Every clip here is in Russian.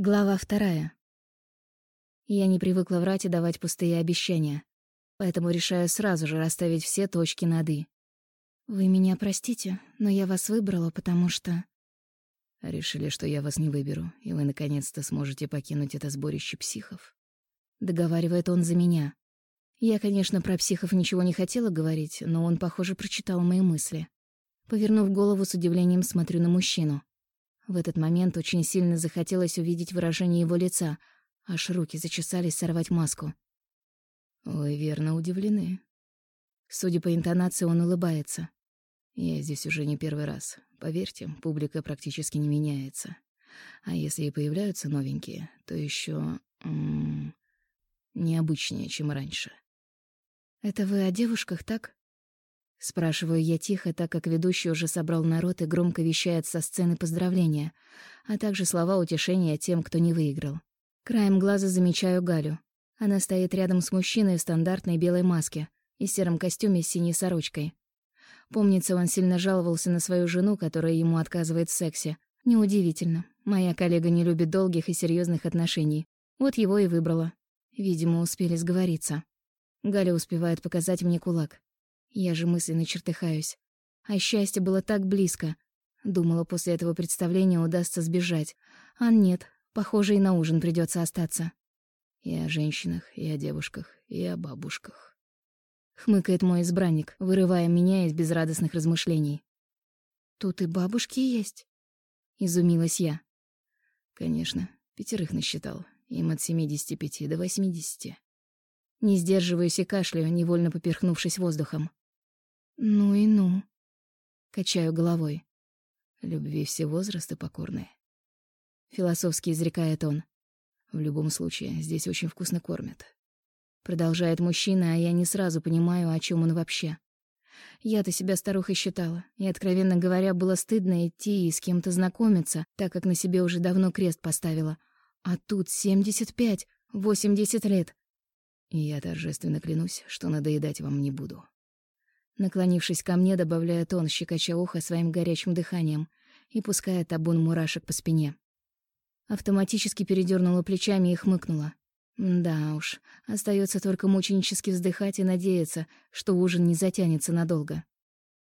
Глава вторая. Я не привыкла врать и давать пустые обещания, поэтому решаю сразу же расставить все точки над «и». «Вы меня простите, но я вас выбрала, потому что...» «Решили, что я вас не выберу, и вы наконец-то сможете покинуть это сборище психов». Договаривает он за меня. Я, конечно, про психов ничего не хотела говорить, но он, похоже, прочитал мои мысли. Повернув голову, с удивлением смотрю на мужчину. В этот момент очень сильно захотелось увидеть выражение его лица, аж руки зачесались сорвать маску. «Вы верно удивлены». Судя по интонации, он улыбается. «Я здесь уже не первый раз. Поверьте, публика практически не меняется. А если и появляются новенькие, то еще необычнее, чем раньше». «Это вы о девушках, так?» Спрашиваю я тихо, так как ведущий уже собрал народ и громко вещает со сцены поздравления, а также слова утешения тем, кто не выиграл. Краем глаза замечаю Галю. Она стоит рядом с мужчиной в стандартной белой маске и сером костюме с синей сорочкой. Помнится, он сильно жаловался на свою жену, которая ему отказывает в сексе. Неудивительно. Моя коллега не любит долгих и серьезных отношений. Вот его и выбрала. Видимо, успели сговориться. Галя успевает показать мне кулак. Я же мысленно чертыхаюсь. А счастье было так близко. Думала, после этого представления удастся сбежать. А нет, похоже, и на ужин придется остаться. И о женщинах, и о девушках, и о бабушках. Хмыкает мой избранник, вырывая меня из безрадостных размышлений. «Тут и бабушки есть?» Изумилась я. «Конечно, пятерых насчитал. Им от семидесяти пяти до восьмидесяти». Не сдерживаюсь и кашляю, невольно поперхнувшись воздухом. «Ну и ну», — качаю головой. «Любви все возрасты покорные», — философски изрекает он. «В любом случае, здесь очень вкусно кормят». Продолжает мужчина, а я не сразу понимаю, о чем он вообще. Я-то себя старухой считала, и, откровенно говоря, было стыдно идти и с кем-то знакомиться, так как на себе уже давно крест поставила. А тут семьдесят пять, восемьдесят лет. И я торжественно клянусь, что надоедать вам не буду. Наклонившись ко мне, добавляет он, щекоча ухо своим горячим дыханием и пуская табун мурашек по спине. Автоматически передернула плечами и хмыкнула. Да уж, остается только мученически вздыхать и надеяться, что ужин не затянется надолго.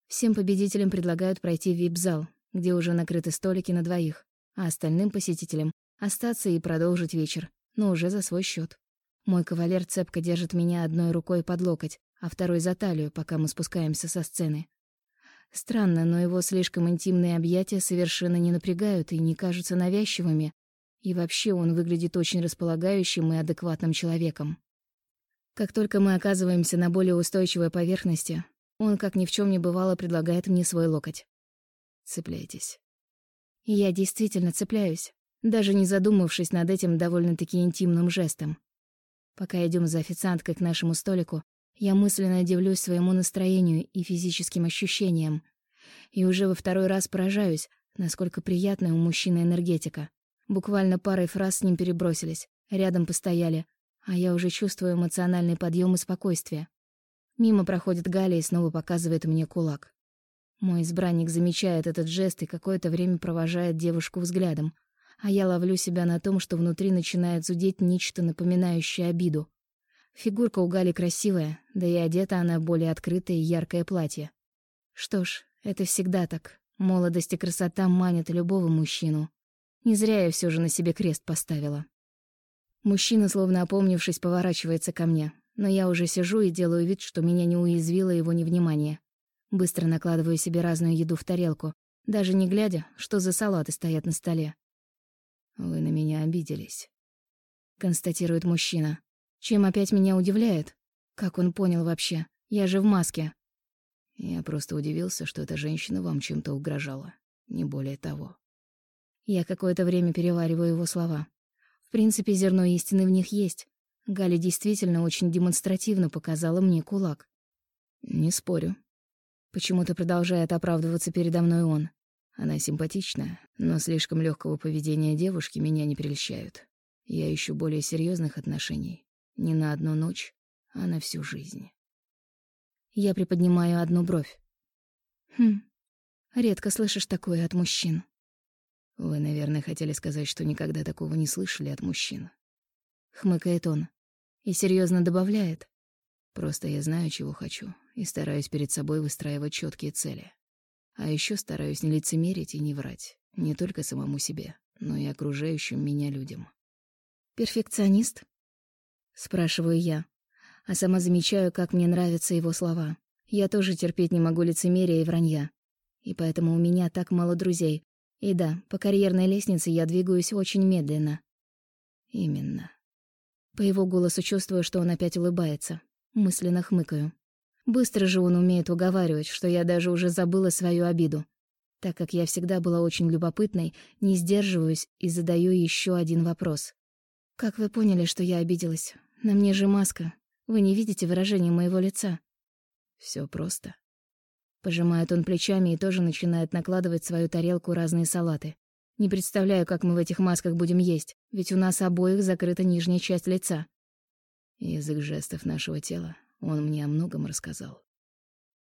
Всем победителям предлагают пройти в вип-зал, где уже накрыты столики на двоих, а остальным посетителям остаться и продолжить вечер, но уже за свой счет. Мой кавалер цепко держит меня одной рукой под локоть, а второй за талию, пока мы спускаемся со сцены. Странно, но его слишком интимные объятия совершенно не напрягают и не кажутся навязчивыми, и вообще он выглядит очень располагающим и адекватным человеком. Как только мы оказываемся на более устойчивой поверхности, он, как ни в чем не бывало, предлагает мне свой локоть. Цепляйтесь. Я действительно цепляюсь, даже не задумавшись над этим довольно-таки интимным жестом. Пока идем за официанткой к нашему столику, я мысленно удивлюсь своему настроению и физическим ощущениям. И уже во второй раз поражаюсь, насколько приятная у мужчины энергетика. Буквально парой фраз с ним перебросились, рядом постояли, а я уже чувствую эмоциональный подъем и спокойствие. Мимо проходит Галя и снова показывает мне кулак. Мой избранник замечает этот жест и какое-то время провожает девушку взглядом, а я ловлю себя на том, что внутри начинает зудеть нечто напоминающее обиду. Фигурка у Гали красивая, да и одета она более открытое и яркое платье. Что ж, это всегда так. Молодость и красота манят любого мужчину. Не зря я все же на себе крест поставила. Мужчина, словно опомнившись, поворачивается ко мне, но я уже сижу и делаю вид, что меня не уязвило его невнимание. Быстро накладываю себе разную еду в тарелку, даже не глядя, что за салаты стоят на столе. «Вы на меня обиделись», — констатирует мужчина. Чем опять меня удивляет? Как он понял вообще? Я же в маске. Я просто удивился, что эта женщина вам чем-то угрожала. Не более того. Я какое-то время перевариваю его слова. В принципе, зерно истины в них есть. Галя действительно очень демонстративно показала мне кулак. Не спорю. Почему-то продолжает оправдываться передо мной он. Она симпатичная, но слишком легкого поведения девушки меня не прельщают. Я ищу более серьезных отношений. Не на одну ночь, а на всю жизнь. Я приподнимаю одну бровь. Хм, редко слышишь такое от мужчин. Вы, наверное, хотели сказать, что никогда такого не слышали от мужчин. Хмыкает он и серьезно добавляет. Просто я знаю, чего хочу, и стараюсь перед собой выстраивать четкие цели. А еще стараюсь не лицемерить и не врать, не только самому себе, но и окружающим меня людям. «Перфекционист?» — спрашиваю я, а сама замечаю, как мне нравятся его слова. Я тоже терпеть не могу лицемерия и вранья. И поэтому у меня так мало друзей. И да, по карьерной лестнице я двигаюсь очень медленно. Именно. По его голосу чувствую, что он опять улыбается. Мысленно хмыкаю. Быстро же он умеет уговаривать, что я даже уже забыла свою обиду. Так как я всегда была очень любопытной, не сдерживаюсь и задаю еще один вопрос. «Как вы поняли, что я обиделась? На мне же маска. Вы не видите выражения моего лица?» Все просто. Пожимает он плечами и тоже начинает накладывать в свою тарелку разные салаты. Не представляю, как мы в этих масках будем есть, ведь у нас обоих закрыта нижняя часть лица. Язык жестов нашего тела, он мне о многом рассказал.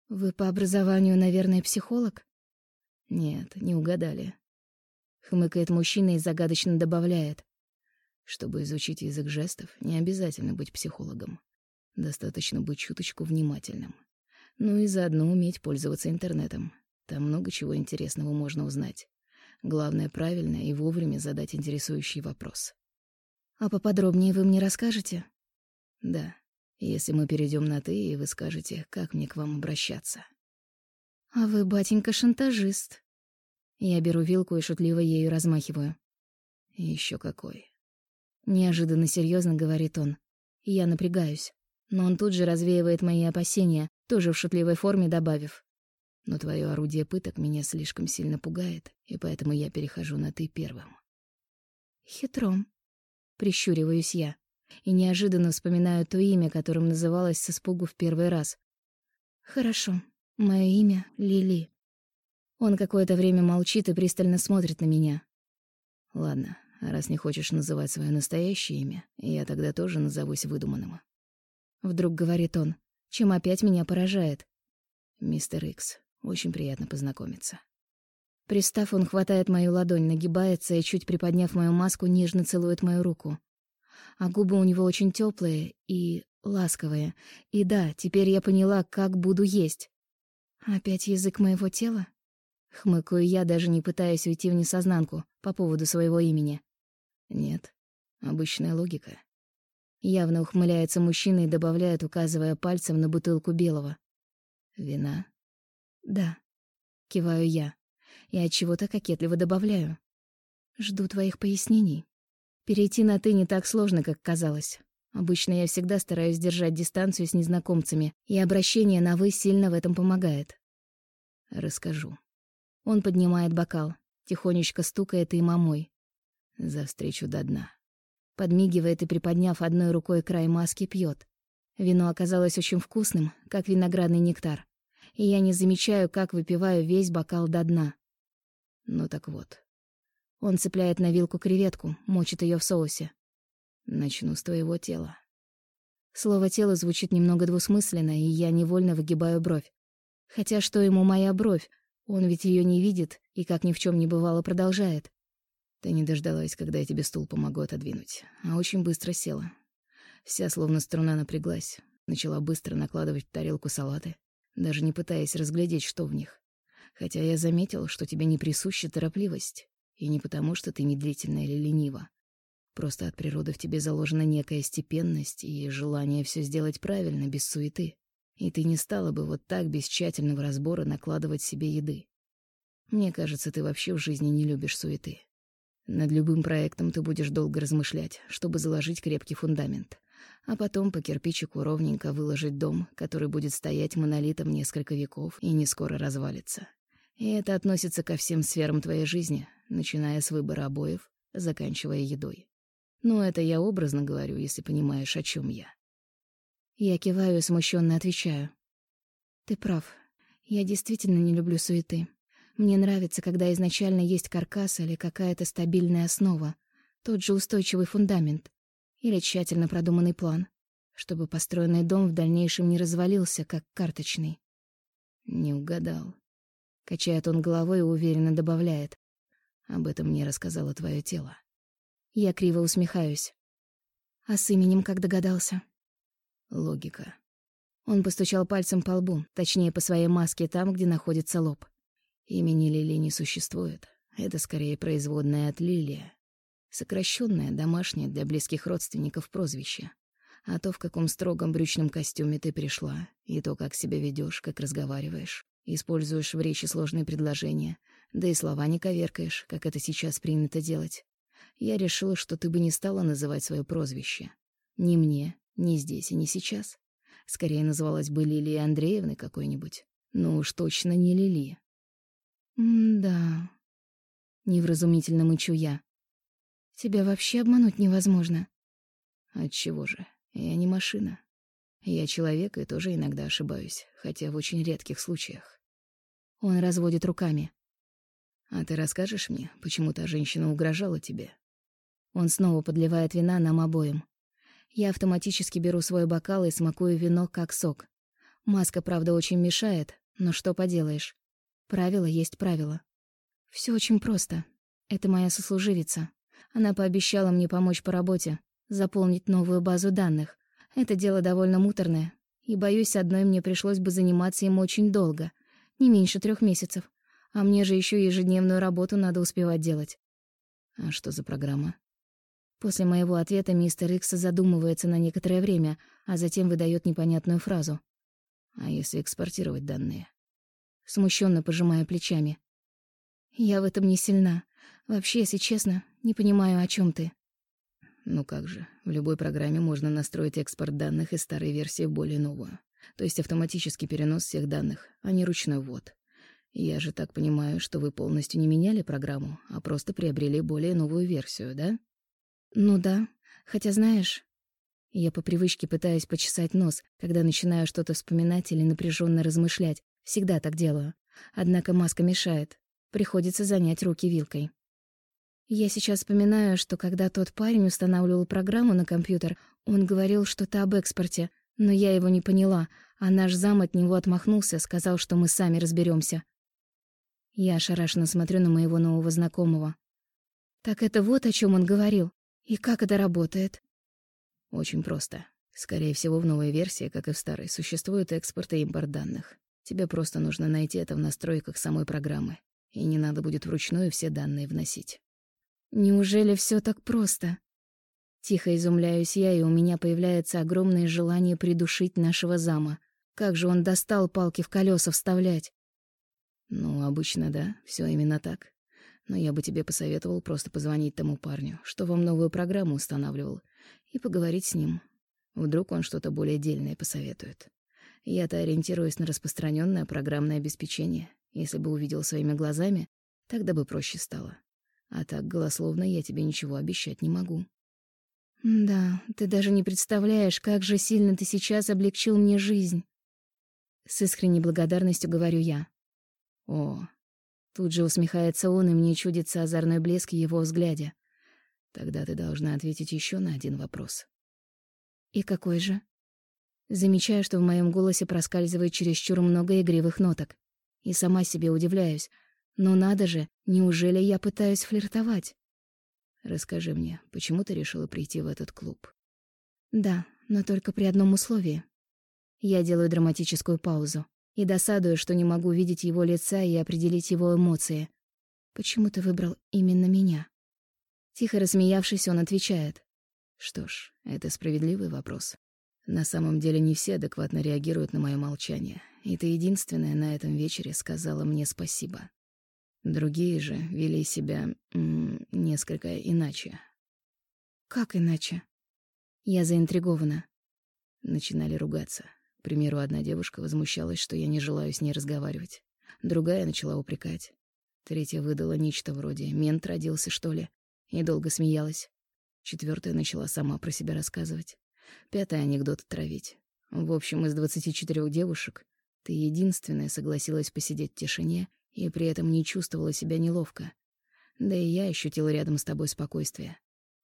Вы по образованию, наверное, психолог? Нет, не угадали. Хмыкает мужчина и загадочно добавляет. Чтобы изучить язык жестов, не обязательно быть психологом. Достаточно быть чуточку внимательным. Ну и заодно уметь пользоваться интернетом. Там много чего интересного можно узнать. Главное, правильно и вовремя задать интересующий вопрос. «А поподробнее вы мне расскажете?» «Да, если мы перейдем на «ты», и вы скажете, как мне к вам обращаться». «А вы, батенька, шантажист». Я беру вилку и шутливо ею размахиваю. Еще какой. Неожиданно серьезно говорит он. Я напрягаюсь. Но он тут же развеивает мои опасения, тоже в шутливой форме добавив. Но твое орудие пыток меня слишком сильно пугает, и поэтому я перехожу на «ты» первым. Хитром. Прищуриваюсь я. И неожиданно вспоминаю то имя, которым называлась с испугу в первый раз. Хорошо. Мое имя — Лили. Он какое-то время молчит и пристально смотрит на меня. Ладно, раз не хочешь называть свое настоящее имя, я тогда тоже назовусь выдуманным. Вдруг говорит он, чем опять меня поражает. Мистер Икс, очень приятно познакомиться. Пристав, он хватает мою ладонь, нагибается и, чуть приподняв мою маску, нежно целует мою руку. А губы у него очень теплые и ласковые. И да, теперь я поняла, как буду есть. Опять язык моего тела? Хмыкаю я, даже не пытаясь уйти в несознанку по поводу своего имени. Нет, обычная логика. Явно ухмыляется мужчина и добавляет, указывая пальцем на бутылку белого. Вина? Да. Киваю я. И от чего-то кокетливо добавляю. Жду твоих пояснений. Перейти на «ты» не так сложно, как казалось. Обычно я всегда стараюсь держать дистанцию с незнакомцами, и обращение на «вы» сильно в этом помогает. Расскажу. Он поднимает бокал, тихонечко стукает им мой. За встречу до дна. Подмигивает и, приподняв одной рукой край маски, пьет. Вино оказалось очень вкусным, как виноградный нектар и я не замечаю, как выпиваю весь бокал до дна. Ну так вот. Он цепляет на вилку креветку, мочит ее в соусе. Начну с твоего тела. Слово «тело» звучит немного двусмысленно, и я невольно выгибаю бровь. Хотя что ему моя бровь? Он ведь ее не видит и, как ни в чем не бывало, продолжает. Ты не дождалась, когда я тебе стул помогу отодвинуть, а очень быстро села. Вся словно струна напряглась, начала быстро накладывать в тарелку салаты, даже не пытаясь разглядеть, что в них. Хотя я заметил, что тебе не присуща торопливость. И не потому, что ты медлительна или ленива. Просто от природы в тебе заложена некая степенность и желание все сделать правильно, без суеты. И ты не стала бы вот так без тщательного разбора накладывать себе еды. Мне кажется, ты вообще в жизни не любишь суеты. Над любым проектом ты будешь долго размышлять, чтобы заложить крепкий фундамент а потом по кирпичику ровненько выложить дом, который будет стоять монолитом несколько веков и не скоро развалится. И это относится ко всем сферам твоей жизни, начиная с выбора обоев, заканчивая едой. Ну, это я образно говорю, если понимаешь, о чем я. Я киваю и смущенно отвечаю. Ты прав. Я действительно не люблю суеты. Мне нравится, когда изначально есть каркас или какая-то стабильная основа, тот же устойчивый фундамент, или тщательно продуманный план, чтобы построенный дом в дальнейшем не развалился, как карточный. Не угадал. Качает он головой и уверенно добавляет. Об этом мне рассказало твое тело. Я криво усмехаюсь. А с именем как догадался? Логика. Он постучал пальцем по лбу, точнее, по своей маске там, где находится лоб. Имени Лили не существует. Это скорее производная от Лилия. Сокращенное, домашнее для близких родственников прозвище. А то, в каком строгом брючном костюме ты пришла, и то, как себя ведешь, как разговариваешь, используешь в речи сложные предложения, да и слова не коверкаешь, как это сейчас принято делать. Я решила, что ты бы не стала называть свое прозвище. Ни мне, ни здесь и ни сейчас. Скорее называлась бы Лилией Андреевной какой-нибудь. Ну уж точно не Лили. «М-да...» Невразумительно мычу я. «Тебя вообще обмануть невозможно». «Отчего же? Я не машина. Я человек и тоже иногда ошибаюсь, хотя в очень редких случаях». Он разводит руками. «А ты расскажешь мне, почему та женщина угрожала тебе?» Он снова подливает вина нам обоим. Я автоматически беру свой бокал и смакую вино, как сок. Маска, правда, очень мешает, но что поделаешь. Правило есть правило. Все очень просто. Это моя сослуживица. Она пообещала мне помочь по работе, заполнить новую базу данных. Это дело довольно муторное, и, боюсь, одной мне пришлось бы заниматься им очень долго, не меньше трех месяцев. А мне же еще ежедневную работу надо успевать делать. А что за программа? После моего ответа мистер Икс задумывается на некоторое время, а затем выдает непонятную фразу. А если экспортировать данные? Смущенно пожимая плечами. Я в этом не сильна. Вообще, если честно, не понимаю, о чем ты. Ну как же, в любой программе можно настроить экспорт данных из старой версии в более новую. То есть автоматический перенос всех данных, а не ручной ввод. Я же так понимаю, что вы полностью не меняли программу, а просто приобрели более новую версию, да? Ну да. Хотя знаешь, я по привычке пытаюсь почесать нос, когда начинаю что-то вспоминать или напряженно размышлять. Всегда так делаю. Однако маска мешает. Приходится занять руки вилкой. Я сейчас вспоминаю, что когда тот парень устанавливал программу на компьютер, он говорил что-то об экспорте, но я его не поняла, а наш зам от него отмахнулся, сказал, что мы сами разберемся. Я ошарашенно смотрю на моего нового знакомого. Так это вот о чем он говорил. И как это работает? Очень просто. Скорее всего, в новой версии, как и в старой, существует экспорт и импорт данных. Тебе просто нужно найти это в настройках самой программы, и не надо будет вручную все данные вносить. Неужели все так просто? Тихо изумляюсь я, и у меня появляется огромное желание придушить нашего зама. Как же он достал палки в колеса вставлять? Ну, обычно да, все именно так. Но я бы тебе посоветовал просто позвонить тому парню, что вам новую программу устанавливал, и поговорить с ним. Вдруг он что-то более дельное посоветует. Я-то ориентируюсь на распространенное программное обеспечение. Если бы увидел своими глазами, тогда бы проще стало. А так голословно я тебе ничего обещать не могу. Да, ты даже не представляешь, как же сильно ты сейчас облегчил мне жизнь. С искренней благодарностью говорю я. О, тут же усмехается он, и мне чудится озорной блеск его взгляде. Тогда ты должна ответить еще на один вопрос. И какой же? Замечаю, что в моем голосе проскальзывает чересчур много игривых ноток. И сама себе удивляюсь. Но надо же, неужели я пытаюсь флиртовать? Расскажи мне, почему ты решила прийти в этот клуб? Да, но только при одном условии. Я делаю драматическую паузу и досадую, что не могу видеть его лица и определить его эмоции. Почему ты выбрал именно меня? Тихо рассмеявшись, он отвечает. Что ж, это справедливый вопрос. На самом деле не все адекватно реагируют на мое молчание, и ты единственная на этом вечере сказала мне спасибо. Другие же вели себя м несколько иначе. Как иначе? Я заинтригована. Начинали ругаться. К примеру, одна девушка возмущалась, что я не желаю с ней разговаривать. Другая начала упрекать. Третья выдала нечто вроде «мент родился, что ли?» и долго смеялась. Четвертая начала сама про себя рассказывать. Пятая анекдот травить. В общем, из двадцати четырех девушек ты единственная согласилась посидеть в тишине и при этом не чувствовала себя неловко. Да и я ощутила рядом с тобой спокойствие.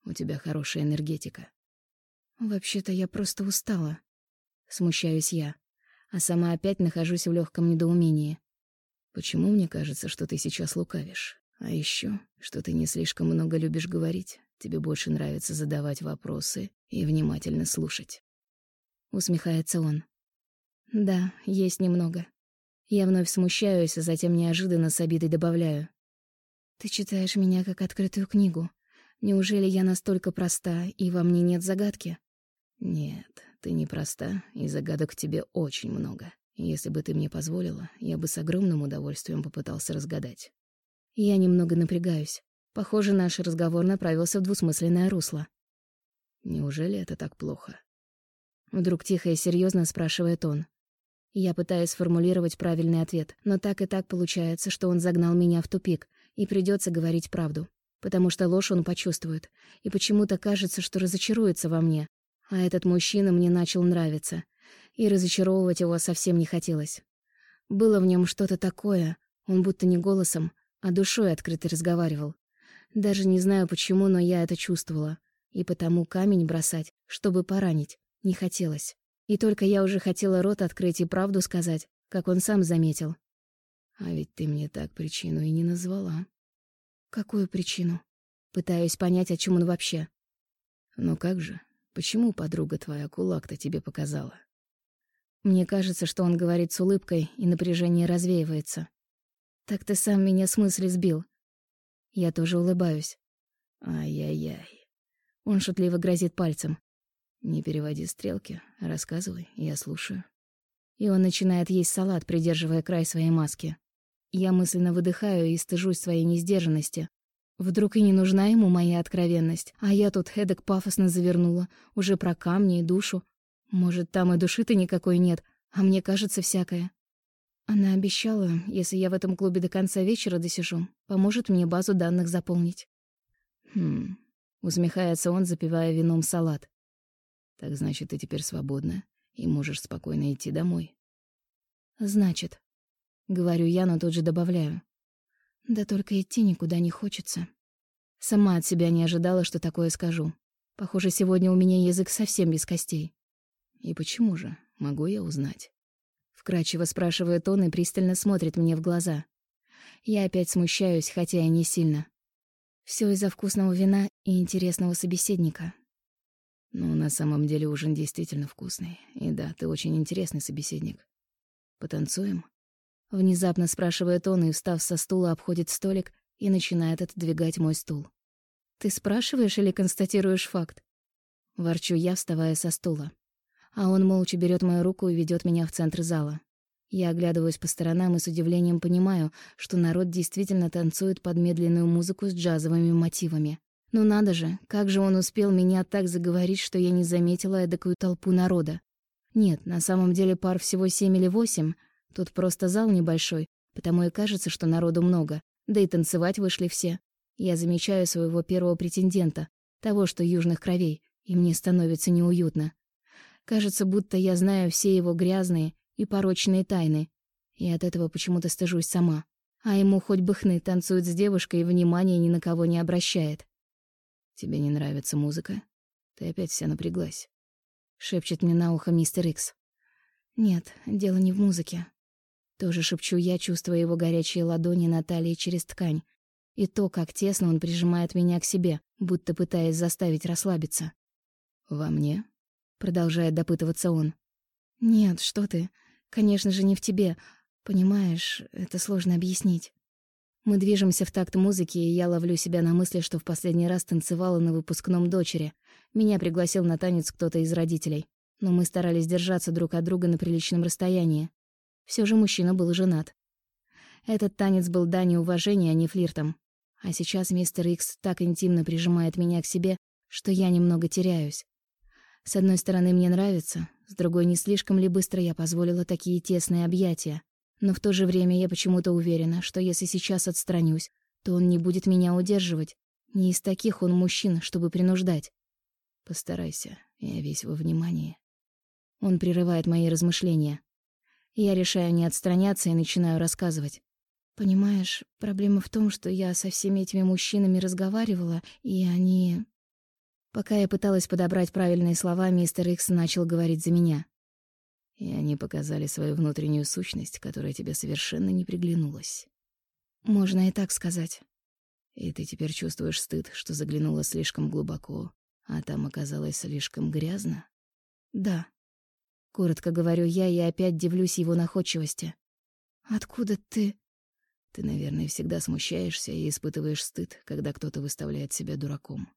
У тебя хорошая энергетика. Вообще-то я просто устала. Смущаюсь я, а сама опять нахожусь в легком недоумении. Почему мне кажется, что ты сейчас лукавишь? А еще, что ты не слишком много любишь говорить. Тебе больше нравится задавать вопросы и внимательно слушать. Усмехается он. Да, есть немного. Я вновь смущаюсь, а затем неожиданно с обидой добавляю. Ты читаешь меня как открытую книгу. Неужели я настолько проста, и во мне нет загадки? Нет, ты не проста, и загадок тебе очень много. Если бы ты мне позволила, я бы с огромным удовольствием попытался разгадать. Я немного напрягаюсь. Похоже, наш разговор направился в двусмысленное русло. Неужели это так плохо? Вдруг тихо и серьезно спрашивает он. Я пытаюсь сформулировать правильный ответ, но так и так получается, что он загнал меня в тупик, и придется говорить правду. Потому что ложь он почувствует, и почему-то кажется, что разочаруется во мне. А этот мужчина мне начал нравиться, и разочаровывать его совсем не хотелось. Было в нем что-то такое, он будто не голосом, а душой открыто разговаривал. Даже не знаю почему, но я это чувствовала. И потому камень бросать, чтобы поранить, не хотелось. И только я уже хотела рот открыть и правду сказать, как он сам заметил. А ведь ты мне так причину и не назвала. Какую причину? Пытаюсь понять, о чем он вообще. Ну как же, почему подруга твоя кулак-то тебе показала? Мне кажется, что он говорит с улыбкой, и напряжение развеивается. Так ты сам меня с мысли сбил. Я тоже улыбаюсь. Ай-яй-яй. Он шутливо грозит пальцем. Не переводи стрелки, рассказывай, я слушаю. И он начинает есть салат, придерживая край своей маски. Я мысленно выдыхаю и стыжусь своей несдержанности. Вдруг и не нужна ему моя откровенность, а я тут эдак пафосно завернула, уже про камни и душу. Может, там и души-то никакой нет, а мне кажется всякое. Она обещала, если я в этом клубе до конца вечера досижу, поможет мне базу данных заполнить. Хм, усмехается он, запивая вином салат. Так значит, ты теперь свободна и можешь спокойно идти домой. Значит, говорю я, но тут же добавляю. Да только идти никуда не хочется. Сама от себя не ожидала, что такое скажу. Похоже, сегодня у меня язык совсем без костей. И почему же? Могу я узнать? Вкрадчиво спрашивает он и пристально смотрит мне в глаза. Я опять смущаюсь, хотя и не сильно. Все из-за вкусного вина и интересного собеседника. Ну, на самом деле ужин действительно вкусный. И да, ты очень интересный собеседник. Потанцуем? Внезапно спрашивает он и, встав со стула, обходит столик и начинает отодвигать мой стул. Ты спрашиваешь или констатируешь факт? Ворчу я, вставая со стула а он молча берет мою руку и ведет меня в центр зала. Я оглядываюсь по сторонам и с удивлением понимаю, что народ действительно танцует под медленную музыку с джазовыми мотивами. Ну надо же, как же он успел меня так заговорить, что я не заметила эдакую толпу народа. Нет, на самом деле пар всего семь или восемь. Тут просто зал небольшой, потому и кажется, что народу много. Да и танцевать вышли все. Я замечаю своего первого претендента, того, что южных кровей, и мне становится неуютно. Кажется, будто я знаю все его грязные и порочные тайны, и от этого почему-то стыжусь сама. А ему хоть бы хны танцует с девушкой и внимания ни на кого не обращает. «Тебе не нравится музыка? Ты опять вся напряглась», — шепчет мне на ухо мистер Икс. «Нет, дело не в музыке». Тоже шепчу я, чувствуя его горячие ладони на талии через ткань, и то, как тесно он прижимает меня к себе, будто пытаясь заставить расслабиться. «Во мне?» Продолжает допытываться он. «Нет, что ты. Конечно же, не в тебе. Понимаешь, это сложно объяснить». Мы движемся в такт музыки, и я ловлю себя на мысли, что в последний раз танцевала на выпускном дочери. Меня пригласил на танец кто-то из родителей. Но мы старались держаться друг от друга на приличном расстоянии. Все же мужчина был женат. Этот танец был данью уважения, а не флиртом. А сейчас мистер Икс так интимно прижимает меня к себе, что я немного теряюсь. С одной стороны, мне нравится, с другой, не слишком ли быстро я позволила такие тесные объятия. Но в то же время я почему-то уверена, что если сейчас отстранюсь, то он не будет меня удерживать. Не из таких он мужчин, чтобы принуждать. Постарайся, я весь во внимании. Он прерывает мои размышления. Я решаю не отстраняться и начинаю рассказывать. Понимаешь, проблема в том, что я со всеми этими мужчинами разговаривала, и они... Пока я пыталась подобрать правильные слова, мистер Икс начал говорить за меня. И они показали свою внутреннюю сущность, которая тебе совершенно не приглянулась. Можно и так сказать. И ты теперь чувствуешь стыд, что заглянула слишком глубоко, а там оказалось слишком грязно? Да. Коротко говорю я и опять дивлюсь его находчивости. Откуда ты? Ты, наверное, всегда смущаешься и испытываешь стыд, когда кто-то выставляет себя дураком.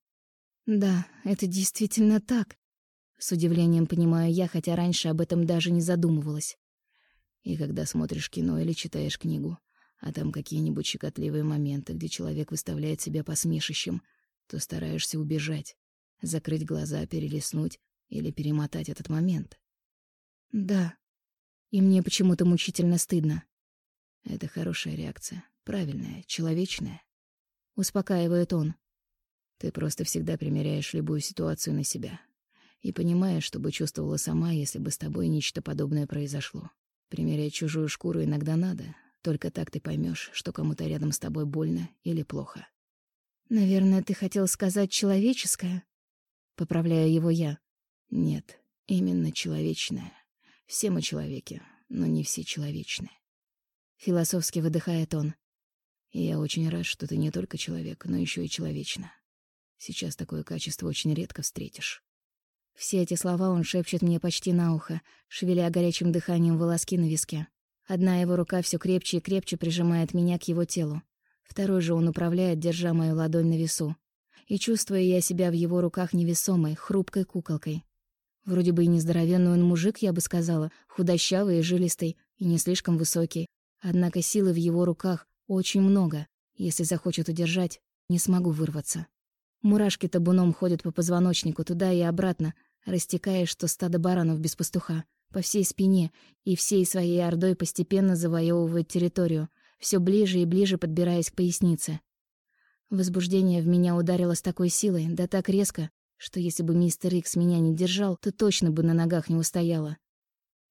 Да, это действительно так. С удивлением понимаю я, хотя раньше об этом даже не задумывалась. И когда смотришь кино или читаешь книгу, а там какие-нибудь щекотливые моменты, где человек выставляет себя посмешищем, то стараешься убежать, закрыть глаза, перелистнуть или перемотать этот момент. Да. И мне почему-то мучительно стыдно. Это хорошая реакция, правильная, человечная. Успокаивает он. Ты просто всегда примеряешь любую ситуацию на себя и понимаешь, что бы чувствовала сама, если бы с тобой нечто подобное произошло. Примерять чужую шкуру иногда надо, только так ты поймешь, что кому-то рядом с тобой больно или плохо. Наверное, ты хотел сказать человеческое? Поправляю его я. Нет, именно человечное. Все мы человеки, но не все человечны. Философски выдыхает он. Я очень рад, что ты не только человек, но еще и человечна. Сейчас такое качество очень редко встретишь. Все эти слова он шепчет мне почти на ухо, шевеля горячим дыханием волоски на виске. Одна его рука все крепче и крепче прижимает меня к его телу. Второй же он управляет, держа мою ладонь на весу. И чувствую я себя в его руках невесомой, хрупкой куколкой. Вроде бы и нездоровенный он мужик, я бы сказала, худощавый и жилистый, и не слишком высокий. Однако силы в его руках очень много. Если захочет удержать, не смогу вырваться. Мурашки табуном ходят по позвоночнику туда и обратно, растекаясь, что стадо баранов без пастуха, по всей спине, и всей своей ордой постепенно завоевывает территорию, все ближе и ближе подбираясь к пояснице. Возбуждение в меня ударило с такой силой, да так резко, что если бы мистер Икс меня не держал, то точно бы на ногах не устояла.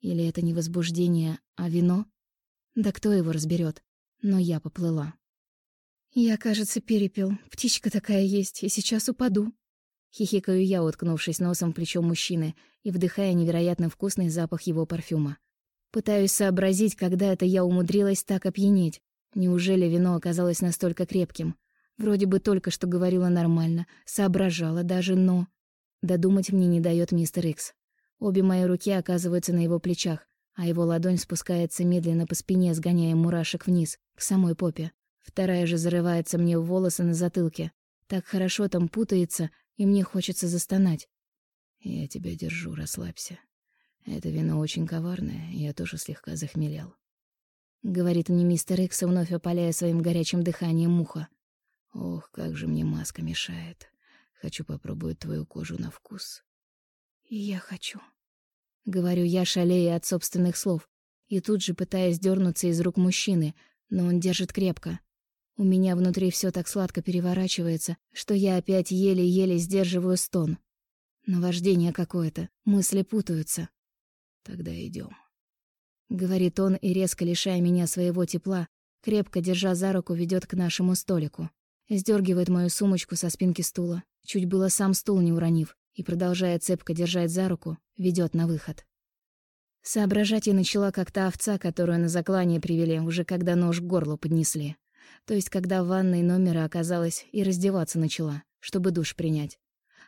Или это не возбуждение, а вино? Да кто его разберет? Но я поплыла. «Я, кажется, перепил. Птичка такая есть, и сейчас упаду». Хихикаю я, уткнувшись носом в плечо мужчины и вдыхая невероятно вкусный запах его парфюма. Пытаюсь сообразить, когда это я умудрилась так опьянеть. Неужели вино оказалось настолько крепким? Вроде бы только что говорила нормально, соображала даже, но... Додумать мне не дает мистер Икс. Обе мои руки оказываются на его плечах, а его ладонь спускается медленно по спине, сгоняя мурашек вниз, к самой попе. Вторая же зарывается мне в волосы на затылке. Так хорошо там путается, и мне хочется застонать. «Я тебя держу, расслабься. Это вино очень коварное, я тоже слегка захмелел», — говорит мне мистер Икс, вновь опаляя своим горячим дыханием муха. «Ох, как же мне маска мешает. Хочу попробовать твою кожу на вкус». «И я хочу», — говорю я, шалея от собственных слов, и тут же пытаясь дернуться из рук мужчины, но он держит крепко. У меня внутри все так сладко переворачивается, что я опять еле-еле сдерживаю стон. Наваждение какое-то, мысли путаются. Тогда идем. Говорит он и, резко лишая меня своего тепла, крепко держа за руку, ведет к нашему столику. Сдергивает мою сумочку со спинки стула, чуть было сам стул не уронив, и, продолжая цепко держать за руку, ведет на выход. Соображать я начала, как та овца, которую на заклание привели, уже когда нож к горлу поднесли. То есть, когда в ванной номера оказалась и раздеваться начала, чтобы душ принять.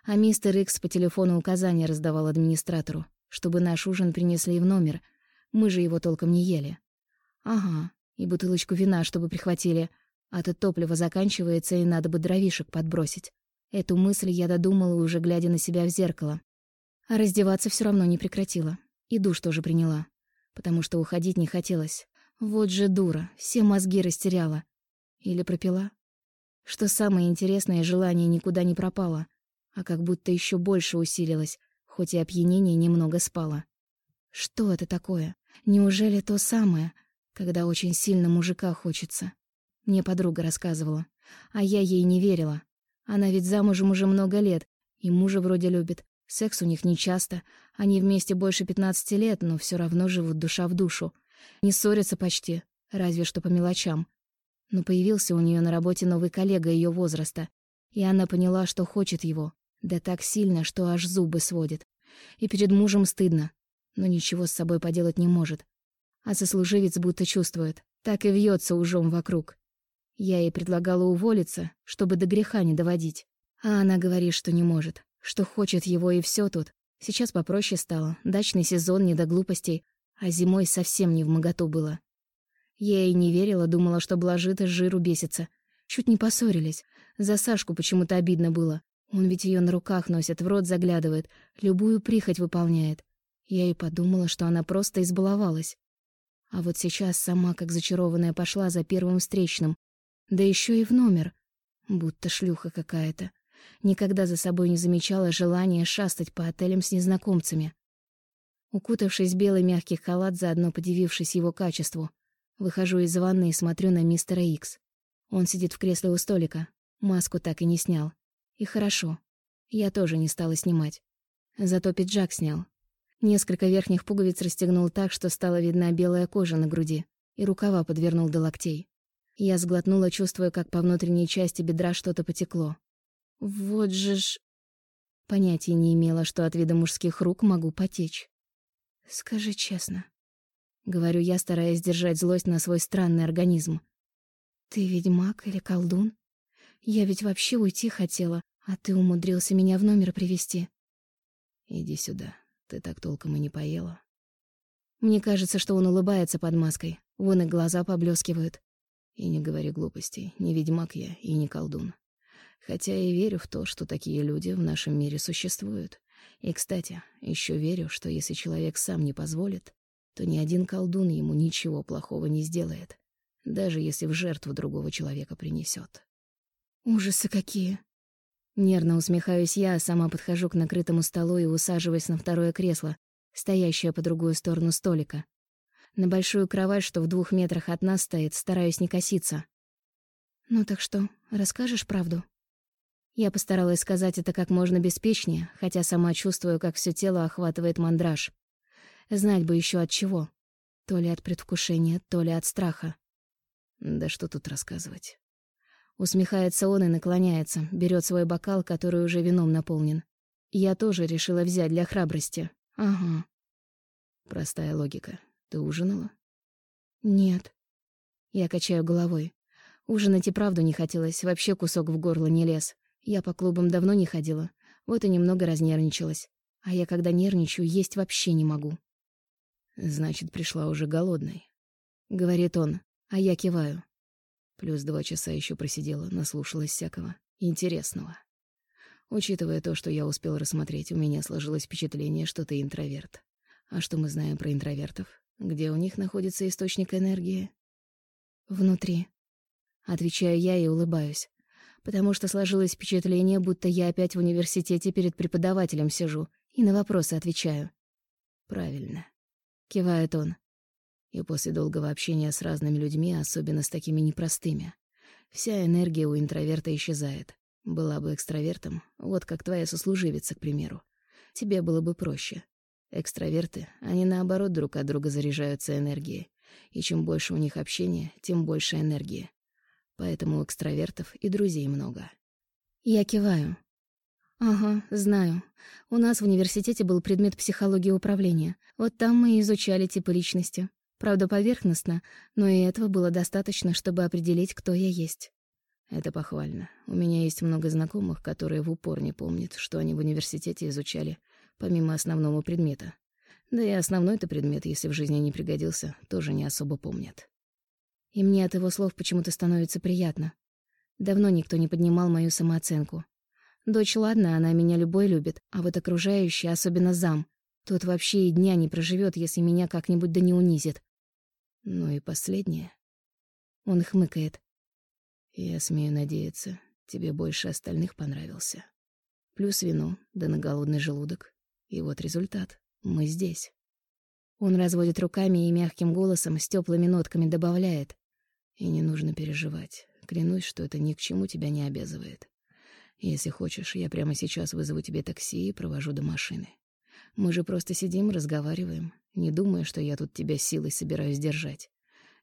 А мистер Икс по телефону указания раздавал администратору, чтобы наш ужин принесли в номер. Мы же его толком не ели. Ага, и бутылочку вина, чтобы прихватили. А то топливо заканчивается, и надо бы дровишек подбросить. Эту мысль я додумала, уже глядя на себя в зеркало. А раздеваться все равно не прекратила. И душ тоже приняла. Потому что уходить не хотелось. Вот же дура, все мозги растеряла. Или пропила? Что самое интересное, желание никуда не пропало, а как будто еще больше усилилось, хоть и опьянение немного спало. Что это такое? Неужели то самое, когда очень сильно мужика хочется? Мне подруга рассказывала, а я ей не верила. Она ведь замужем уже много лет, и мужа вроде любит. Секс у них нечасто, они вместе больше пятнадцати лет, но все равно живут душа в душу. Не ссорятся почти, разве что по мелочам. Но появился у нее на работе новый коллега ее возраста, и она поняла, что хочет его, да так сильно, что аж зубы сводит. И перед мужем стыдно, но ничего с собой поделать не может. А сослуживец будто чувствует, так и вьется ужом вокруг. Я ей предлагала уволиться, чтобы до греха не доводить. А она говорит, что не может, что хочет его и все тут. Сейчас попроще стало, дачный сезон не до глупостей, а зимой совсем не в моготу было. Я ей не верила, думала, что блажит и жиру бесится. Чуть не поссорились. За Сашку почему-то обидно было. Он ведь ее на руках носит, в рот заглядывает, любую прихоть выполняет. Я и подумала, что она просто избаловалась. А вот сейчас сама, как зачарованная, пошла за первым встречным. Да еще и в номер. Будто шлюха какая-то. Никогда за собой не замечала желания шастать по отелям с незнакомцами. Укутавшись в белый мягкий халат, заодно подивившись его качеству, выхожу из ванны и смотрю на мистера Икс. Он сидит в кресле у столика, маску так и не снял. И хорошо. Я тоже не стала снимать. Зато пиджак снял. Несколько верхних пуговиц расстегнул так, что стала видна белая кожа на груди, и рукава подвернул до локтей. Я сглотнула, чувствуя, как по внутренней части бедра что-то потекло. Вот же ж... Понятия не имела, что от вида мужских рук могу потечь. «Скажи честно», — говорю я, стараясь держать злость на свой странный организм. «Ты ведьмак или колдун? Я ведь вообще уйти хотела, а ты умудрился меня в номер привести. Иди сюда, ты так толком и не поела. Мне кажется, что он улыбается под маской, вон и глаза поблескивают. И не говори глупостей, не ведьмак я и не колдун. Хотя и верю в то, что такие люди в нашем мире существуют. И, кстати, еще верю, что если человек сам не позволит, то ни один колдун ему ничего плохого не сделает, даже если в жертву другого человека принесет. Ужасы какие! Нервно усмехаюсь я, сама подхожу к накрытому столу и усаживаюсь на второе кресло, стоящее по другую сторону столика. На большую кровать, что в двух метрах от нас стоит, стараюсь не коситься. «Ну так что, расскажешь правду?» Я постаралась сказать это как можно беспечнее, хотя сама чувствую, как все тело охватывает мандраж. Знать бы еще от чего. То ли от предвкушения, то ли от страха. Да что тут рассказывать. Усмехается он и наклоняется, берет свой бокал, который уже вином наполнен. Я тоже решила взять для храбрости. Ага. Простая логика. Ты ужинала? Нет. Я качаю головой. Ужинать и правду не хотелось, вообще кусок в горло не лез. Я по клубам давно не ходила, вот и немного разнервничалась. А я, когда нервничаю, есть вообще не могу. «Значит, пришла уже голодной», — говорит он, а я киваю. Плюс два часа еще просидела, наслушалась всякого интересного. Учитывая то, что я успел рассмотреть, у меня сложилось впечатление, что ты интроверт. А что мы знаем про интровертов? Где у них находится источник энергии? Внутри. Отвечаю я и улыбаюсь. Потому что сложилось впечатление, будто я опять в университете перед преподавателем сижу и на вопросы отвечаю. «Правильно», — кивает он. И после долгого общения с разными людьми, особенно с такими непростыми, вся энергия у интроверта исчезает. Была бы экстравертом, вот как твоя сослуживица, к примеру. Тебе было бы проще. Экстраверты, они наоборот друг от друга заряжаются энергией. И чем больше у них общения, тем больше энергии. Поэтому у экстравертов и друзей много. Я киваю. Ага, знаю. У нас в университете был предмет психологии управления. Вот там мы и изучали типы личности. Правда, поверхностно, но и этого было достаточно, чтобы определить, кто я есть. Это похвально. У меня есть много знакомых, которые в упор не помнят, что они в университете изучали, помимо основного предмета. Да и основной-то предмет, если в жизни не пригодился, тоже не особо помнят. И мне от его слов почему-то становится приятно. Давно никто не поднимал мою самооценку. Дочь, ладно, она меня любой любит, а вот окружающий, особенно зам, тот вообще и дня не проживет, если меня как-нибудь да не унизит. Ну и последнее. Он хмыкает. Я смею надеяться, тебе больше остальных понравился. Плюс вино, да на голодный желудок. И вот результат. Мы здесь. Он разводит руками и мягким голосом с теплыми нотками добавляет. И не нужно переживать. Клянусь, что это ни к чему тебя не обязывает. Если хочешь, я прямо сейчас вызову тебе такси и провожу до машины. Мы же просто сидим, разговариваем, не думая, что я тут тебя силой собираюсь держать.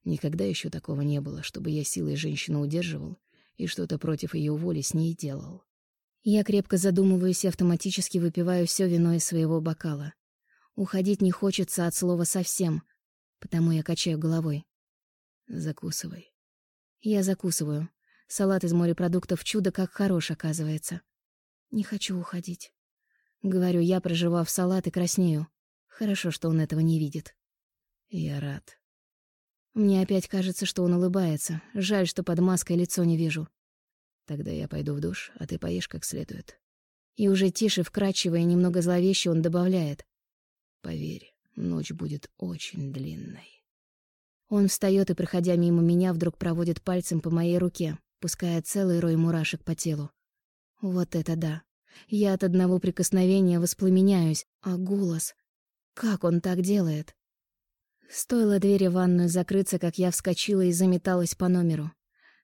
Никогда еще такого не было, чтобы я силой женщину удерживал и что-то против ее воли с ней делал. Я крепко задумываюсь и автоматически выпиваю все вино из своего бокала. Уходить не хочется от слова совсем, потому я качаю головой. Закусывай. Я закусываю. Салат из морепродуктов чудо как хорош, оказывается. Не хочу уходить. Говорю я, проживав салат и краснею. Хорошо, что он этого не видит. Я рад. Мне опять кажется, что он улыбается. Жаль, что под маской лицо не вижу. Тогда я пойду в душ, а ты поешь как следует. И уже тише, вкрадчиво и немного зловеще он добавляет. Поверь, ночь будет очень длинной. Он встает и, проходя мимо меня, вдруг проводит пальцем по моей руке, пуская целый рой мурашек по телу. Вот это да. Я от одного прикосновения воспламеняюсь, а голос... Как он так делает? Стоило двери в ванную закрыться, как я вскочила и заметалась по номеру.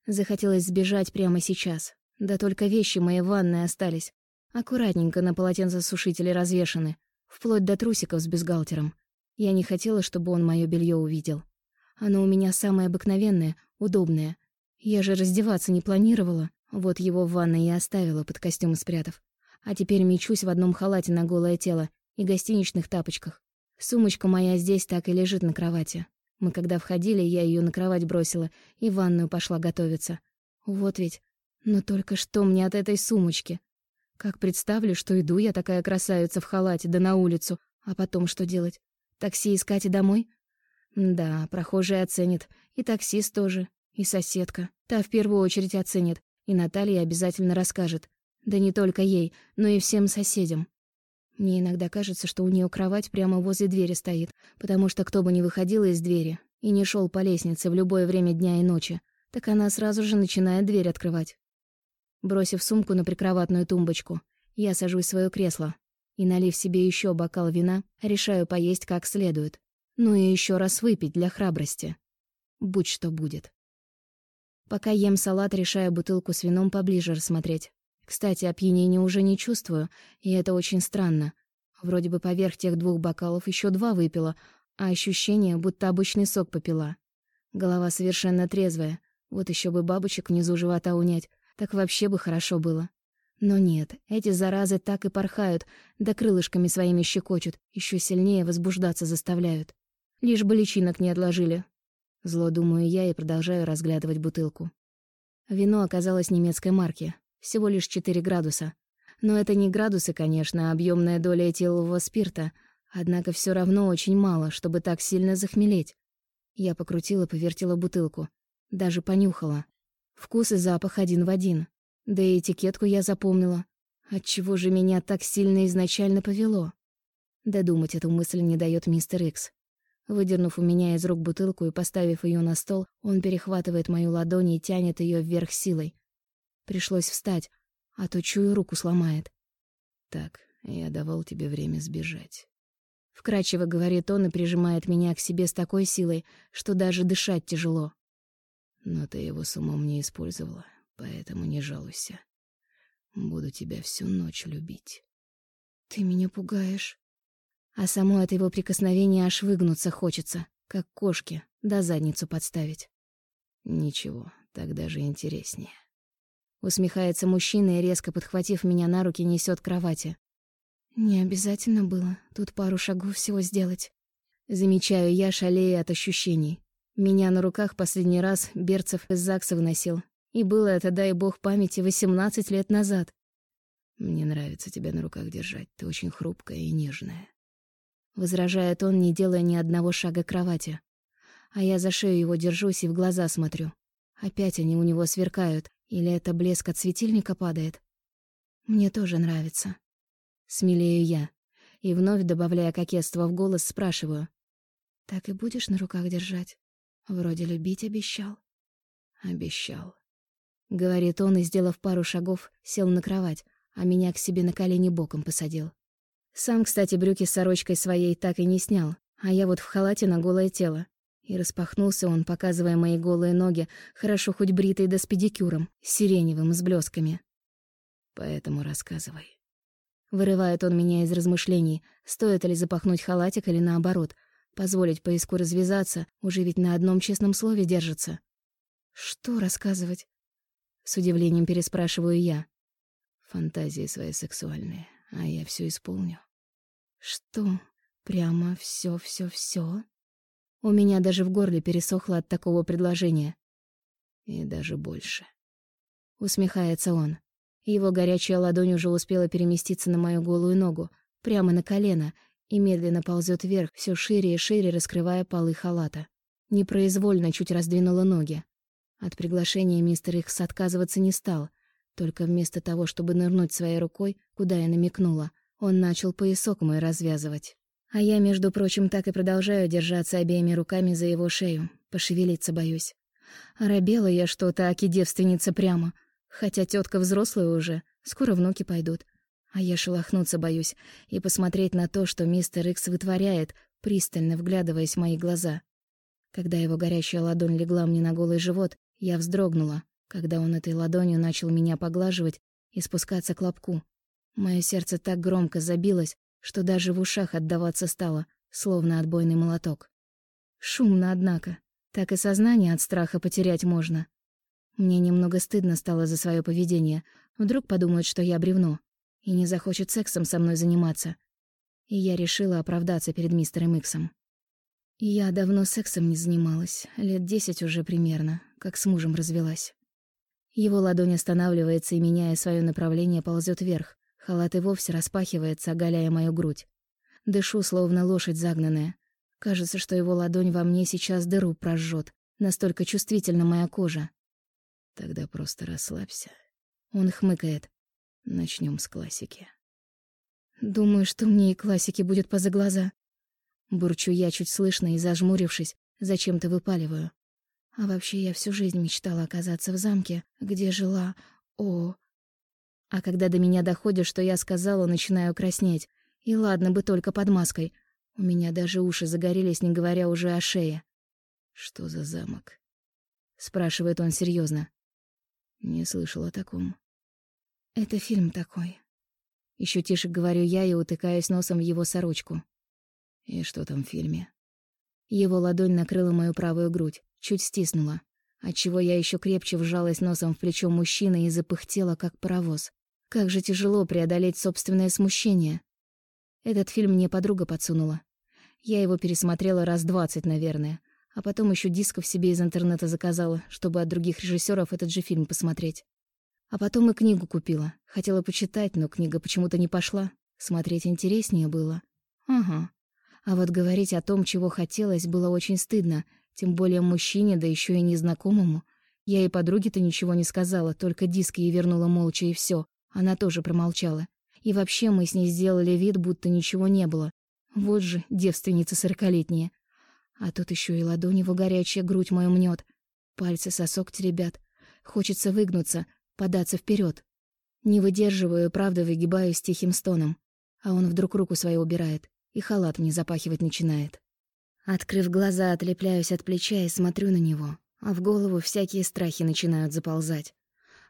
Захотелось сбежать прямо сейчас. Да только вещи мои в ванной остались. Аккуратненько на полотенцесушителе развешаны, вплоть до трусиков с бюстгальтером. Я не хотела, чтобы он моё белье увидел. Оно у меня самое обыкновенное, удобное, я же раздеваться не планировала. Вот его в ванной и оставила, под костюм спрятав. А теперь мечусь в одном халате на голое тело и гостиничных тапочках. Сумочка моя здесь так и лежит на кровати. Мы когда входили, я ее на кровать бросила и в ванную пошла готовиться. Вот ведь. Но только что мне от этой сумочки? Как представлю, что иду я такая красавица в халате, да на улицу. А потом что делать? Такси искать и домой? Да, прохожие оценят. И таксист тоже. И соседка. Та в первую очередь оценит. И Наталья обязательно расскажет. Да не только ей, но и всем соседям. Мне иногда кажется, что у нее кровать прямо возле двери стоит, потому что кто бы ни выходил из двери и не шел по лестнице в любое время дня и ночи, так она сразу же начинает дверь открывать. Бросив сумку на прикроватную тумбочку, я сажусь в свое кресло и, налив себе еще бокал вина, решаю поесть как следует. Ну и еще раз выпить для храбрости. Будь что будет. Пока ем салат, решаю бутылку с вином поближе рассмотреть. Кстати, опьянения уже не чувствую, и это очень странно. Вроде бы поверх тех двух бокалов еще два выпила, а ощущение, будто обычный сок попила. Голова совершенно трезвая. Вот еще бы бабочек внизу живота унять, так вообще бы хорошо было. Но нет, эти заразы так и порхают, да крылышками своими щекочут, еще сильнее возбуждаться заставляют. Лишь бы личинок не отложили, Зло думаю я и продолжаю разглядывать бутылку. Вино оказалось немецкой марки, всего лишь 4 градуса. Но это не градусы, конечно, а объемная доля этилового спирта, однако все равно очень мало, чтобы так сильно захмелеть. Я покрутила, повертела бутылку, даже понюхала. Вкус и запах один в один. Да и этикетку я запомнила. Отчего же меня так сильно изначально повело? Додумать эту мысль не дает мистер Икс. Выдернув у меня из рук бутылку и поставив ее на стол, он перехватывает мою ладонь и тянет ее вверх силой. Пришлось встать, а то чую руку сломает. «Так, я давал тебе время сбежать». Вкрадчиво говорит он и прижимает меня к себе с такой силой, что даже дышать тяжело. Но ты его с умом не использовала, поэтому не жалуйся. Буду тебя всю ночь любить. Ты меня пугаешь а само от его прикосновения аж выгнуться хочется, как кошке, да задницу подставить. Ничего, так даже интереснее. Усмехается мужчина и, резко подхватив меня на руки, несет к кровати. Не обязательно было тут пару шагов всего сделать. Замечаю я, шалея от ощущений. Меня на руках последний раз Берцев из ЗАГСа выносил. И было это, дай бог памяти, восемнадцать лет назад. Мне нравится тебя на руках держать. Ты очень хрупкая и нежная возражает он, не делая ни одного шага к кровати. А я за шею его держусь и в глаза смотрю. Опять они у него сверкают, или это блеск от светильника падает? Мне тоже нравится. Смелею я, и вновь, добавляя кокетство в голос, спрашиваю. «Так и будешь на руках держать? Вроде любить обещал». «Обещал», — говорит он и, сделав пару шагов, сел на кровать, а меня к себе на колени боком посадил. Сам, кстати, брюки с сорочкой своей так и не снял, а я вот в халате на голое тело. И распахнулся он, показывая мои голые ноги, хорошо хоть бритые да с педикюром, сиреневым, с блесками. Поэтому рассказывай. Вырывает он меня из размышлений, стоит ли запахнуть халатик или наоборот, позволить поиску развязаться, уже ведь на одном честном слове держится. Что рассказывать? С удивлением переспрашиваю я. Фантазии свои сексуальные, а я все исполню. Что? Прямо все-все-все? У меня даже в горле пересохло от такого предложения. И даже больше. Усмехается он. Его горячая ладонь уже успела переместиться на мою голую ногу, прямо на колено, и медленно ползет вверх, все шире и шире раскрывая полы халата. Непроизвольно чуть раздвинула ноги. От приглашения мистер Икс отказываться не стал, только вместо того, чтобы нырнуть своей рукой, куда я намекнула, он начал поясок мой развязывать. А я, между прочим, так и продолжаю держаться обеими руками за его шею. Пошевелиться боюсь. Оробела я что-то, аки девственница прямо. Хотя тетка взрослая уже, скоро внуки пойдут. А я шелохнуться боюсь и посмотреть на то, что мистер Икс вытворяет, пристально вглядываясь в мои глаза. Когда его горячая ладонь легла мне на голый живот, я вздрогнула, когда он этой ладонью начал меня поглаживать и спускаться к лобку. Мое сердце так громко забилось, что даже в ушах отдаваться стало, словно отбойный молоток. Шумно, однако. Так и сознание от страха потерять можно. Мне немного стыдно стало за свое поведение. Вдруг подумают, что я бревно, и не захочет сексом со мной заниматься. И я решила оправдаться перед мистером Иксом. Я давно сексом не занималась, лет десять уже примерно, как с мужем развелась. Его ладонь останавливается и, меняя свое направление, ползет вверх. Халат и вовсе распахивается, оголяя мою грудь. Дышу, словно лошадь загнанная. Кажется, что его ладонь во мне сейчас дыру прожжет. Настолько чувствительна моя кожа. Тогда просто расслабься. Он хмыкает. Начнем с классики. Думаю, что мне и классики будет поза глаза. Бурчу я чуть слышно и, зажмурившись, зачем-то выпаливаю. А вообще я всю жизнь мечтала оказаться в замке, где жила... О... А когда до меня доходит, что я сказала, начинаю краснеть. И ладно бы только под маской. У меня даже уши загорелись, не говоря уже о шее. «Что за замок?» — спрашивает он серьезно. Не слышал о таком. Это фильм такой. Еще тише говорю я и утыкаюсь носом в его сорочку. И что там в фильме? Его ладонь накрыла мою правую грудь, чуть стиснула, отчего я еще крепче вжалась носом в плечо мужчины и запыхтела, как паровоз. Как же тяжело преодолеть собственное смущение. Этот фильм мне подруга подсунула. Я его пересмотрела раз двадцать, наверное, а потом еще дисков себе из интернета заказала, чтобы от других режиссеров этот же фильм посмотреть. А потом и книгу купила. Хотела почитать, но книга почему-то не пошла. Смотреть интереснее было. Ага. А вот говорить о том, чего хотелось, было очень стыдно, тем более мужчине, да еще и незнакомому. Я и подруге-то ничего не сказала, только диски ей вернула молча и все. Она тоже промолчала. И вообще мы с ней сделали вид, будто ничего не было. Вот же девственница сорокалетняя. А тут еще и ладонь его горячая грудь мою мнет. Пальцы сосок теребят. Хочется выгнуться, податься вперед. Не выдерживаю, правда, выгибаюсь тихим стоном. А он вдруг руку свою убирает и халат мне запахивать начинает. Открыв глаза, отлепляюсь от плеча и смотрю на него, а в голову всякие страхи начинают заползать.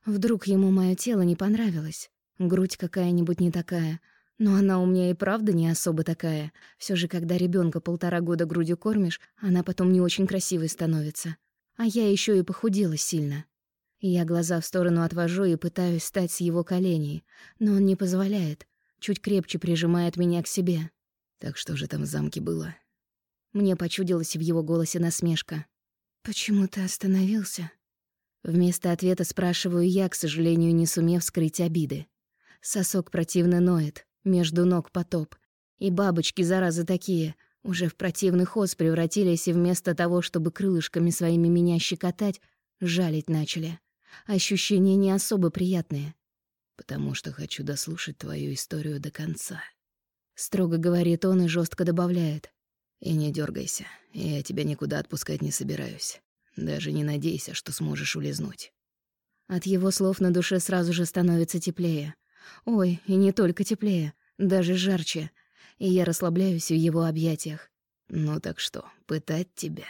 Вдруг ему мое тело не понравилось. Грудь какая-нибудь не такая — но она у меня и правда не особо такая. Все же, когда ребенка полтора года грудью кормишь, она потом не очень красивой становится. А я еще и похудела сильно. Я глаза в сторону отвожу и пытаюсь встать с его коленей, но он не позволяет, чуть крепче прижимает меня к себе. Так что же там в замке было? Мне почудилась в его голосе насмешка. «Почему ты остановился?» Вместо ответа спрашиваю я, к сожалению, не сумев скрыть обиды. Сосок противно ноет. Между ног потоп. И бабочки, заразы такие, уже в противный хоз превратились и вместо того, чтобы крылышками своими меня щекотать, жалить начали. Ощущения не особо приятные. «Потому что хочу дослушать твою историю до конца», — строго говорит он и жестко добавляет. «И не дергайся, я тебя никуда отпускать не собираюсь. Даже не надейся, что сможешь улизнуть». От его слов на душе сразу же становится теплее. Ой, и не только теплее, даже жарче. И я расслабляюсь в его объятиях. «Ну так что, пытать тебя?»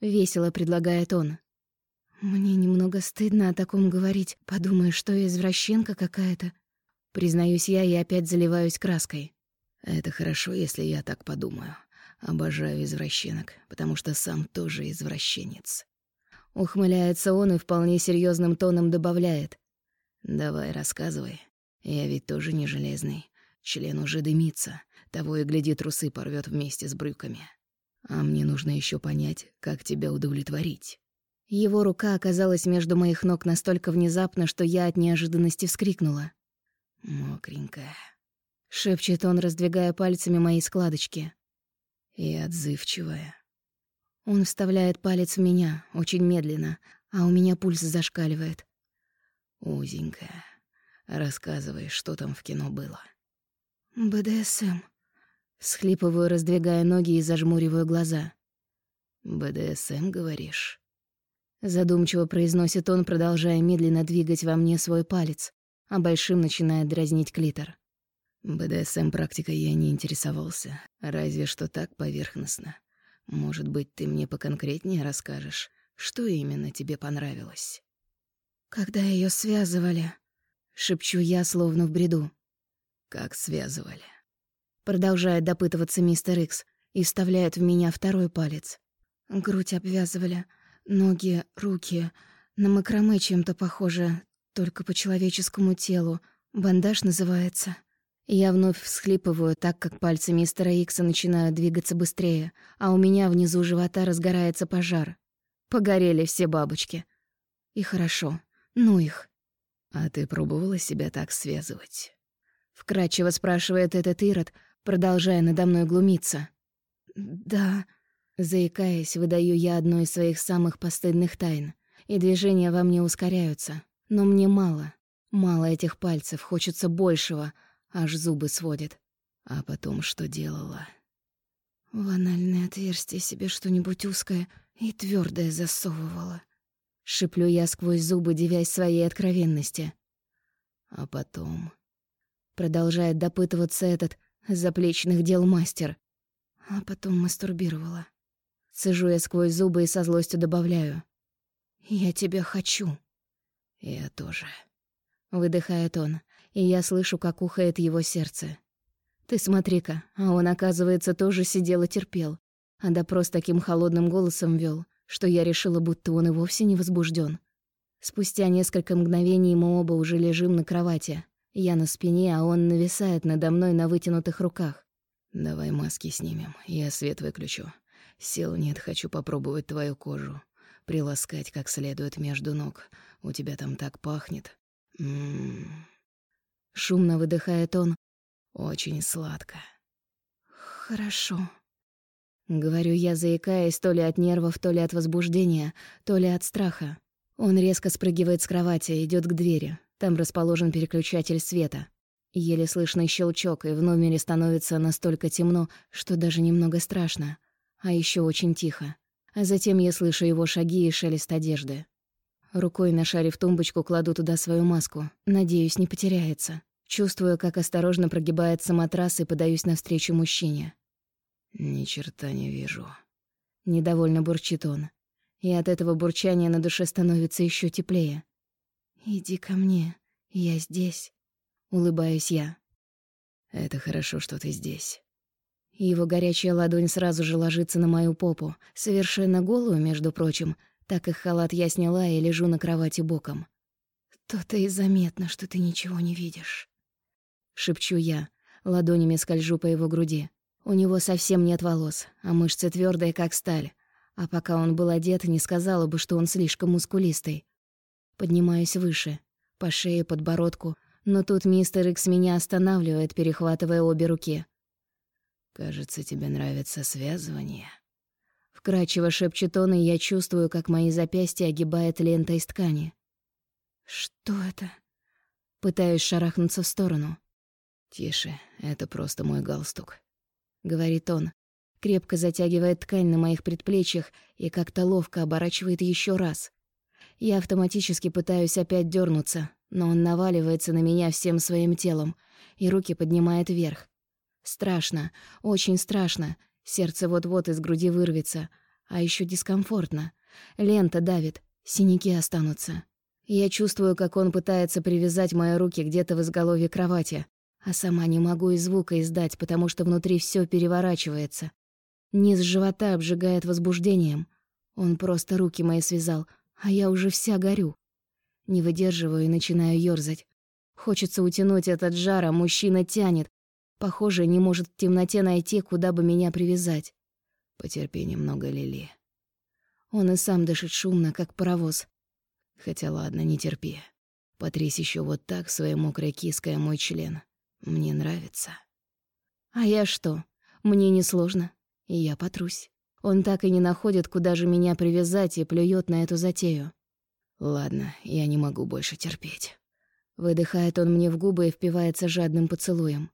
Весело предлагает он. «Мне немного стыдно о таком говорить. Подумаешь, что я извращенка какая-то». Признаюсь я и опять заливаюсь краской. «Это хорошо, если я так подумаю. Обожаю извращенок, потому что сам тоже извращенец». Ухмыляется он и вполне серьезным тоном добавляет. «Давай, рассказывай, я ведь тоже не железный. Член уже дымится. Того и гляди, трусы порвет вместе с брюками. А мне нужно еще понять, как тебя удовлетворить. Его рука оказалась между моих ног настолько внезапно, что я от неожиданности вскрикнула. «Мокренькая», — шепчет он, раздвигая пальцами мои складочки. «И отзывчивая». Он вставляет палец в меня, очень медленно, а у меня пульс зашкаливает. «Узенькая, рассказывай, что там в кино было». «БДСМ», — схлипываю, раздвигая ноги и зажмуриваю глаза. «БДСМ, говоришь?» Задумчиво произносит он, продолжая медленно двигать во мне свой палец, а большим начинает дразнить клитор. БДСМ практикой я не интересовался, разве что так поверхностно. Может быть, ты мне поконкретнее расскажешь, что именно тебе понравилось? Когда ее связывали, шепчу я, словно в бреду. Как связывали? Продолжает допытываться мистер Икс и вставляет в меня второй палец. Грудь обвязывали, ноги, руки, на макраме чем-то похоже, только по человеческому телу. Бандаж называется. Я вновь всхлипываю, так как пальцы мистера Икса начинают двигаться быстрее, а у меня внизу живота разгорается пожар. Погорели все бабочки. И хорошо. Ну их. «А ты пробовала себя так связывать?» Вкратчиво спрашивает этот Ирод, продолжая надо мной глумиться. «Да», заикаясь, выдаю я одну из своих самых постыдных тайн, и движения во мне ускоряются. Но мне мало. Мало этих пальцев, хочется большего, аж зубы сводит. А потом что делала? В анальное отверстие себе что-нибудь узкое и твердое засовывала. Шиплю я сквозь зубы, девясь своей откровенности. А потом... Продолжает допытываться этот заплечных дел мастер. А потом мастурбировала. Сижу я сквозь зубы и со злостью добавляю. «Я тебя хочу». «Я тоже». Выдыхает он, и я слышу, как ухает его сердце. Ты смотри-ка, а он, оказывается, тоже сидел и терпел, а допрос таким холодным голосом вел, что я решила, будто он и вовсе не возбужден. Спустя несколько мгновений мы оба уже лежим на кровати. Я на спине, а он нависает надо мной на вытянутых руках. «Давай маски снимем, я свет выключу. Сил нет, хочу попробовать твою кожу. Приласкать как следует между ног. У тебя там так пахнет. М-м-м». Шумно выдыхает он. Очень сладко. Хорошо. Говорю я, заикаясь то ли от нервов, то ли от возбуждения, то ли от страха. Он резко спрыгивает с кровати, идет к двери. Там расположен переключатель света. Еле слышный щелчок, и в номере становится настолько темно, что даже немного страшно. А еще очень тихо. А затем я слышу его шаги и шелест одежды. Рукой нашарив тумбочку, кладу туда свою маску. Надеюсь, не потеряется. Чувствую, как осторожно прогибается матрас и подаюсь навстречу мужчине. «Ни черта не вижу». Недовольно бурчит он. И от этого бурчания на душе становится еще теплее. «Иди ко мне, я здесь», — улыбаюсь я. «Это хорошо, что ты здесь». Его горячая ладонь сразу же ложится на мою попу, совершенно голую, между прочим, так как халат я сняла и лежу на кровати боком. «То-то и заметно, что ты ничего не видишь». Шепчу я, ладонями скольжу по его груди. У него совсем нет волос, а мышцы твердые, как сталь. А пока он был одет, не сказала бы, что он слишком мускулистый. Поднимаюсь выше, по шее, подбородку, но тут мистер Икс меня останавливает, перехватывая обе руки. «Кажется, тебе нравится связывание». Вкрадчиво шепчет он, и я чувствую, как мои запястья огибает лента из ткани. «Что это?» Пытаюсь шарахнуться в сторону. «Тише, это просто мой галстук», — говорит он. Крепко затягивает ткань на моих предплечьях и как-то ловко оборачивает еще раз. Я автоматически пытаюсь опять дернуться, но он наваливается на меня всем своим телом и руки поднимает вверх. Страшно, очень страшно. Сердце вот-вот из груди вырвется. А еще дискомфортно. Лента давит, синяки останутся. Я чувствую, как он пытается привязать мои руки где-то в изголовье кровати, а сама не могу и звука издать, потому что внутри все переворачивается. Низ живота обжигает возбуждением. Он просто руки мои связал, а я уже вся горю. Не выдерживаю и начинаю ёрзать. Хочется утянуть этот жар, а мужчина тянет, Похоже, не может в темноте найти, куда бы меня привязать. Потерпи немного, Лили. Он и сам дышит шумно, как паровоз. Хотя ладно, не терпи. Потрись еще вот так своей мокрой киской мой член. Мне нравится. А я что? Мне несложно. И я потрусь. Он так и не находит, куда же меня привязать, и плюет на эту затею. Ладно, я не могу больше терпеть. Выдыхает он мне в губы и впивается жадным поцелуем.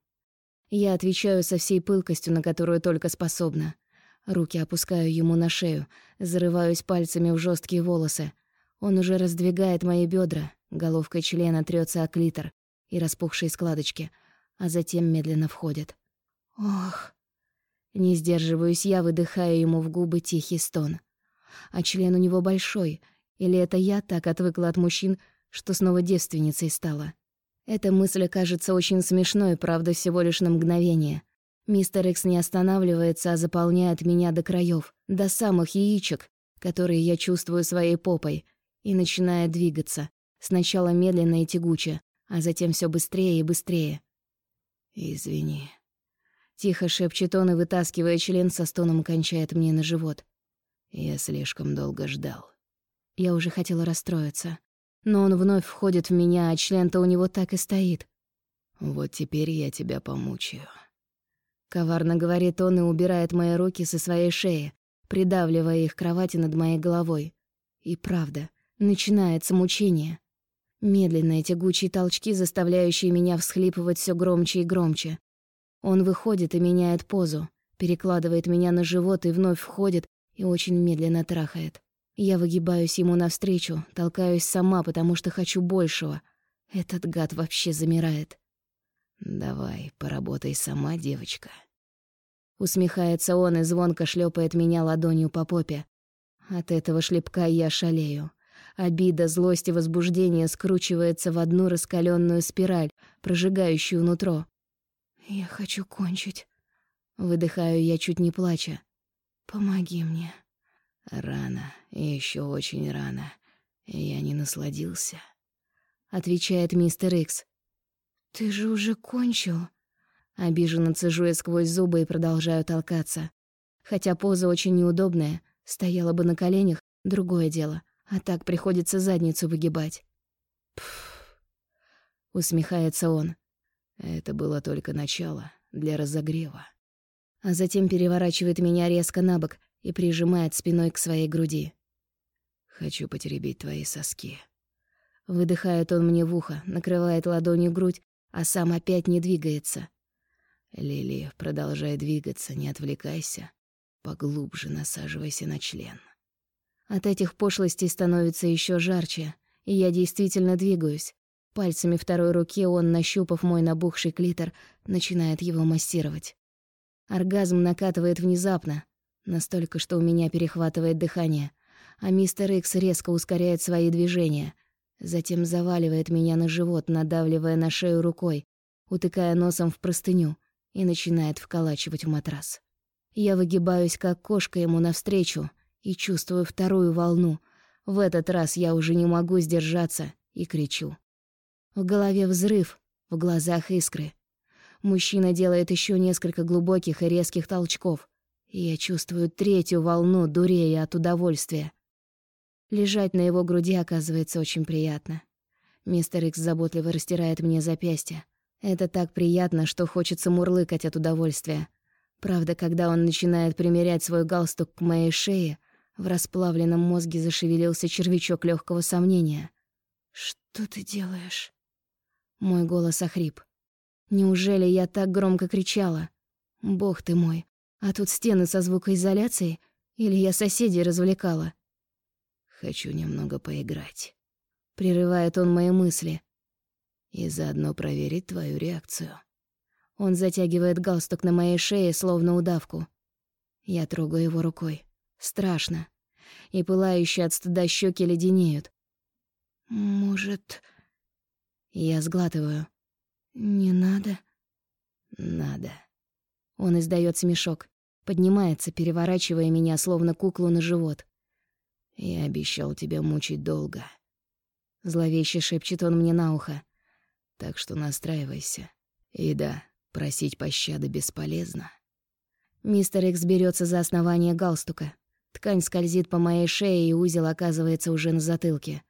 Я отвечаю со всей пылкостью, на которую только способна. Руки опускаю ему на шею, зарываюсь пальцами в жесткие волосы. Он уже раздвигает мои бедра, головкой члена трется о клитор и распухшие складочки, а затем медленно входит. Ох! Не сдерживаюсь я, выдыхая ему в губы тихий стон. А член у него большой, или это я так отвыкла от мужчин, что снова девственницей стала? Эта мысль кажется очень смешной, правда, всего лишь на мгновение. Мистер Икс не останавливается, а заполняет меня до краев, до самых яичек, которые я чувствую своей попой, и начинает двигаться, сначала медленно и тягуче, а затем все быстрее и быстрее. «Извини», — тихо шепчет он и, вытаскивая член, со стоном кончает мне на живот. «Я слишком долго ждал». Я уже хотела расстроиться. Но он вновь входит в меня, а член-то у него так и стоит. «Вот теперь я тебя помучаю». Коварно говорит он и убирает мои руки со своей шеи, придавливая их к кровати над моей головой. И правда, начинается мучение. Медленные тягучие толчки, заставляющие меня всхлипывать все громче и громче. Он выходит и меняет позу, перекладывает меня на живот и вновь входит и очень медленно трахает. Я выгибаюсь ему навстречу, толкаюсь сама, потому что хочу большего. Этот гад вообще замирает. «Давай, поработай сама, девочка». Усмехается он и звонко шлепает меня ладонью по попе. От этого шлепка я шалею. Обида, злость и возбуждение скручивается в одну раскаленную спираль, прожигающую нутро. «Я хочу кончить». Выдыхаю я, чуть не плача. «Помоги мне». «Рано, еще очень рано. Я не насладился», — отвечает мистер Икс. «Ты же уже кончил?» Обиженно цежу я сквозь зубы и продолжаю толкаться. Хотя поза очень неудобная, стояла бы на коленях, другое дело, а так приходится задницу выгибать. «Пф», — усмехается он. «Это было только начало, для разогрева». А затем переворачивает меня резко на бок и прижимает спиной к своей груди. «Хочу потеребить твои соски». Выдыхает он мне в ухо, накрывает ладонью грудь, а сам опять не двигается. «Лили, продолжай двигаться, не отвлекайся. Поглубже насаживайся на член». От этих пошлостей становится еще жарче, и я действительно двигаюсь. Пальцами второй руки он, нащупав мой набухший клитор, начинает его массировать. Оргазм накатывает внезапно, Настолько, что у меня перехватывает дыхание, а мистер Икс резко ускоряет свои движения, затем заваливает меня на живот, надавливая на шею рукой, утыкая носом в простыню и начинает вколачивать в матрас. Я выгибаюсь, как кошка ему навстречу, и чувствую вторую волну. В этот раз я уже не могу сдержаться и кричу. В голове взрыв, в глазах искры. Мужчина делает еще несколько глубоких и резких толчков, я чувствую третью волну дурея от удовольствия. Лежать на его груди оказывается очень приятно. Мистер Икс заботливо растирает мне запястье. Это так приятно, что хочется мурлыкать от удовольствия. Правда, когда он начинает примерять свой галстук к моей шее, в расплавленном мозге зашевелился червячок легкого сомнения. «Что ты делаешь?» Мой голос охрип. «Неужели я так громко кричала? Бог ты мой, а тут стены со звукоизоляцией? Или я соседей развлекала? Хочу немного поиграть. Прерывает он мои мысли. И заодно проверить твою реакцию. Он затягивает галстук на моей шее, словно удавку. Я трогаю его рукой. Страшно. И пылающие от стыда щеки леденеют. Может... Я сглатываю. Не надо? Надо. Он издает смешок. Поднимается, переворачивая меня, словно куклу на живот. «Я обещал тебя мучить долго». Зловеще шепчет он мне на ухо. «Так что настраивайся. И да, просить пощады бесполезно». Мистер Икс берется за основание галстука. Ткань скользит по моей шее, и узел оказывается уже на затылке.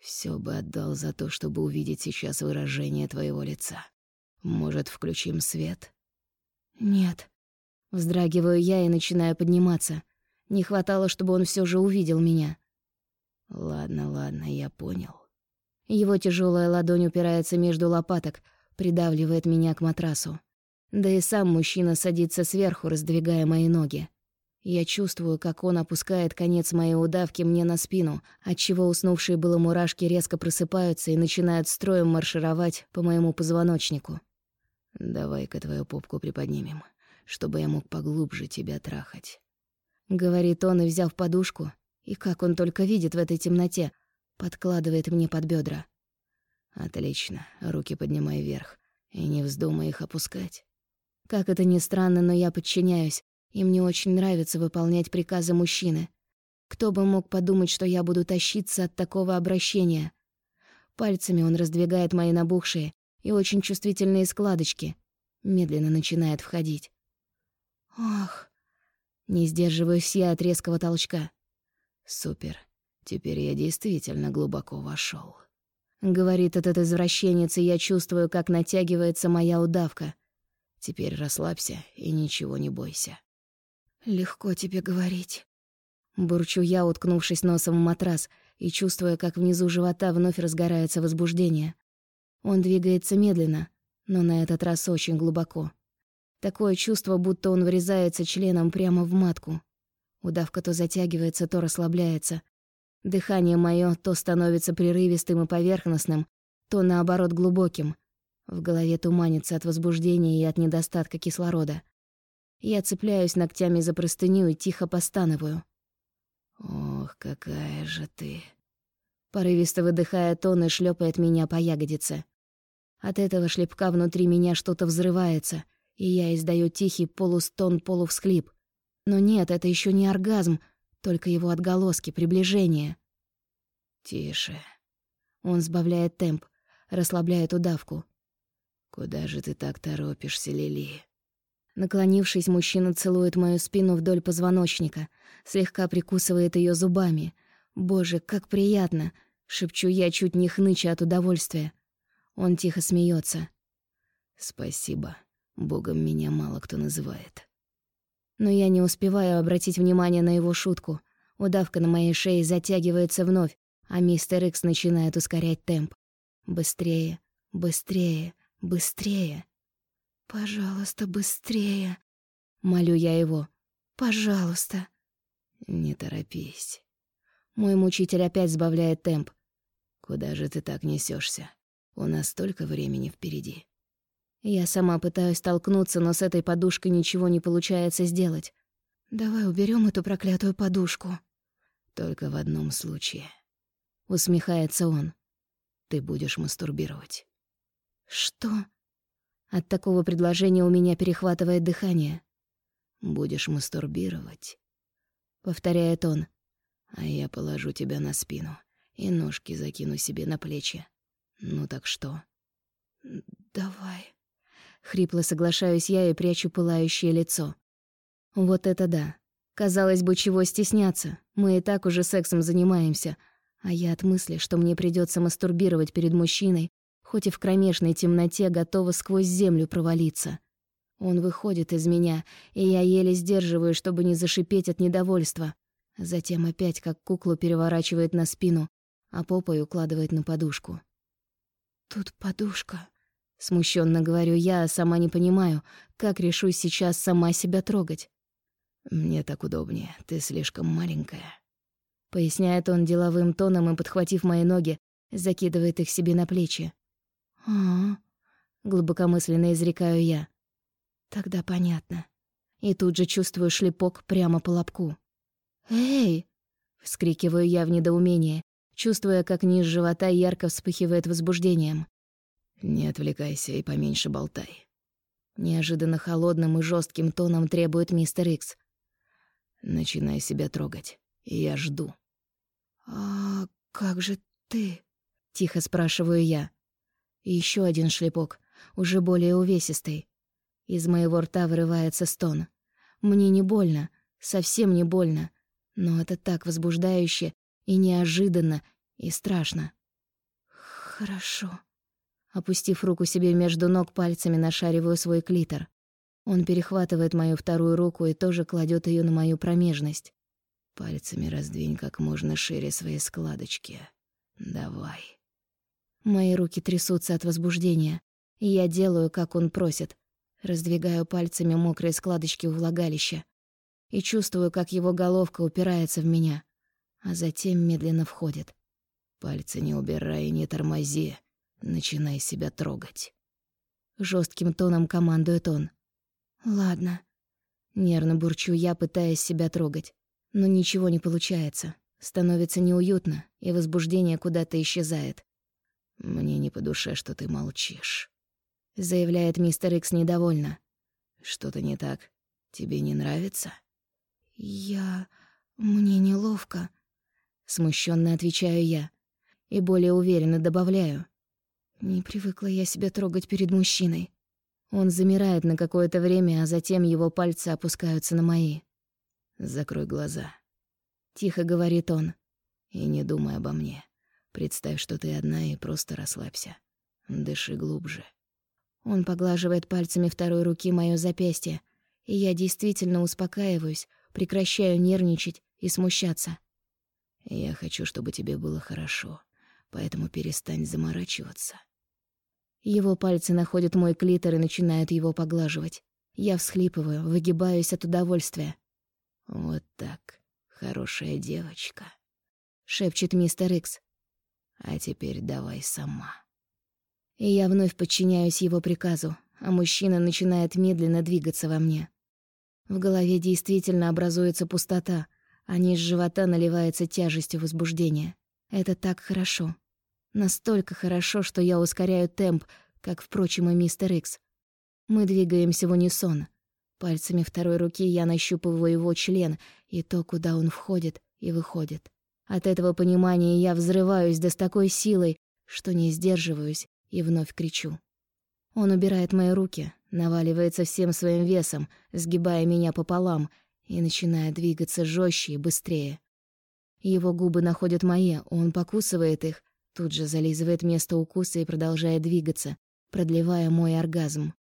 Все бы отдал за то, чтобы увидеть сейчас выражение твоего лица. Может, включим свет? Нет. Вздрагиваю я и начинаю подниматься. Не хватало, чтобы он все же увидел меня. Ладно, ладно, я понял. Его тяжелая ладонь упирается между лопаток, придавливает меня к матрасу. Да и сам мужчина садится сверху, раздвигая мои ноги. Я чувствую, как он опускает конец моей удавки мне на спину, отчего уснувшие было мурашки резко просыпаются и начинают строем маршировать по моему позвоночнику. «Давай-ка твою попку приподнимем, чтобы я мог поглубже тебя трахать», — говорит он и, взяв подушку, и как он только видит в этой темноте, подкладывает мне под бедра. «Отлично, руки поднимай вверх, и не вздумай их опускать». Как это ни странно, но я подчиняюсь, и мне очень нравится выполнять приказы мужчины. Кто бы мог подумать, что я буду тащиться от такого обращения? Пальцами он раздвигает мои набухшие и очень чувствительные складочки. Медленно начинает входить. Ох, не сдерживаюсь я от резкого толчка. Супер, теперь я действительно глубоко вошел. Говорит этот извращенец, и я чувствую, как натягивается моя удавка. Теперь расслабься и ничего не бойся. Легко тебе говорить. Бурчу я, уткнувшись носом в матрас и чувствуя, как внизу живота вновь разгорается возбуждение. Он двигается медленно, но на этот раз очень глубоко. Такое чувство, будто он врезается членом прямо в матку. Удавка то затягивается, то расслабляется. Дыхание мое то становится прерывистым и поверхностным, то, наоборот, глубоким, в голове туманится от возбуждения и от недостатка кислорода. Я цепляюсь ногтями за простыню и тихо постанываю. «Ох, какая же ты!» Порывисто выдыхает он и шлепает меня по ягодице. От этого шлепка внутри меня что-то взрывается, и я издаю тихий полустон-полувсхлип. Но нет, это еще не оргазм, только его отголоски, приближение. «Тише». Он сбавляет темп, расслабляет удавку. «Куда же ты так торопишься, Лили?» Наклонившись, мужчина целует мою спину вдоль позвоночника, слегка прикусывает ее зубами. «Боже, как приятно!» — шепчу я, чуть не хныча от удовольствия. Он тихо смеется. «Спасибо. Богом меня мало кто называет». Но я не успеваю обратить внимание на его шутку. Удавка на моей шее затягивается вновь, а мистер Икс начинает ускорять темп. Быстрее, быстрее, Быстрее. Пожалуйста, быстрее. Молю я его. Пожалуйста. Не торопись. Мой мучитель опять сбавляет темп. Куда же ты так несешься? У нас столько времени впереди. Я сама пытаюсь толкнуться, но с этой подушкой ничего не получается сделать. Давай уберем эту проклятую подушку. Только в одном случае. Усмехается он. Ты будешь мастурбировать. «Что?» От такого предложения у меня перехватывает дыхание. «Будешь мастурбировать», — повторяет он. «А я положу тебя на спину и ножки закину себе на плечи. Ну так что?» «Давай». Хрипло соглашаюсь я и прячу пылающее лицо. Вот это да. Казалось бы, чего стесняться. Мы и так уже сексом занимаемся. А я от мысли, что мне придется мастурбировать перед мужчиной, хоть и в кромешной темноте готова сквозь землю провалиться. Он выходит из меня, и я еле сдерживаю, чтобы не зашипеть от недовольства. Затем опять как куклу переворачивает на спину, а попой укладывает на подушку. «Тут подушка», — смущенно говорю я, а сама не понимаю, как решусь сейчас сама себя трогать. «Мне так удобнее, ты слишком маленькая», — поясняет он деловым тоном и, подхватив мои ноги, закидывает их себе на плечи а глубокомысленно изрекаю я. Тогда понятно. И тут же чувствую шлепок прямо по лобку. «Эй!» — вскрикиваю я в недоумении, чувствуя, как низ живота ярко вспыхивает возбуждением. «Не отвлекайся и поменьше болтай». Неожиданно холодным и жестким тоном требует мистер Икс. «Начинай себя трогать, я жду». «А как же ты?» — тихо спрашиваю я. И еще один шлепок, уже более увесистый. Из моего рта вырывается стон. Мне не больно, совсем не больно. Но это так возбуждающе и неожиданно, и страшно. «Хорошо». Опустив руку себе между ног, пальцами нашариваю свой клитор. Он перехватывает мою вторую руку и тоже кладет ее на мою промежность. Пальцами раздвинь как можно шире свои складочки. Давай. Мои руки трясутся от возбуждения, я делаю, как он просит. Раздвигаю пальцами мокрые складочки у влагалища и чувствую, как его головка упирается в меня, а затем медленно входит. Пальцы не убирай и не тормози, начинай себя трогать. Жестким тоном командует он. Ладно. Нервно бурчу я, пытаясь себя трогать. Но ничего не получается. Становится неуютно, и возбуждение куда-то исчезает. «Мне не по душе, что ты молчишь», — заявляет мистер Икс недовольно. «Что-то не так? Тебе не нравится?» «Я... мне неловко», — смущенно отвечаю я. И более уверенно добавляю. Не привыкла я себя трогать перед мужчиной. Он замирает на какое-то время, а затем его пальцы опускаются на мои. «Закрой глаза», — тихо говорит он. «И не думай обо мне. Представь, что ты одна, и просто расслабься. Дыши глубже». Он поглаживает пальцами второй руки моё запястье, и я действительно успокаиваюсь, прекращаю нервничать и смущаться. «Я хочу, чтобы тебе было хорошо, поэтому перестань заморачиваться». Его пальцы находят мой клитор и начинают его поглаживать. Я всхлипываю, выгибаюсь от удовольствия. «Вот так, хорошая девочка», — шепчет мистер Икс. «А теперь давай сама». И я вновь подчиняюсь его приказу, а мужчина начинает медленно двигаться во мне. В голове действительно образуется пустота, а низ живота наливается тяжестью возбуждения. Это так хорошо. Настолько хорошо, что я ускоряю темп, как, впрочем, и мистер Икс. Мы двигаемся в унисон. Пальцами второй руки я нащупываю его член и то, куда он входит и выходит. От этого понимания я взрываюсь да с такой силой, что не сдерживаюсь и вновь кричу. Он убирает мои руки, наваливается всем своим весом, сгибая меня пополам, и начинает двигаться жестче и быстрее. Его губы находят мои, он покусывает их, Тут же зализывает место укуса и продолжает двигаться, продлевая мой оргазм.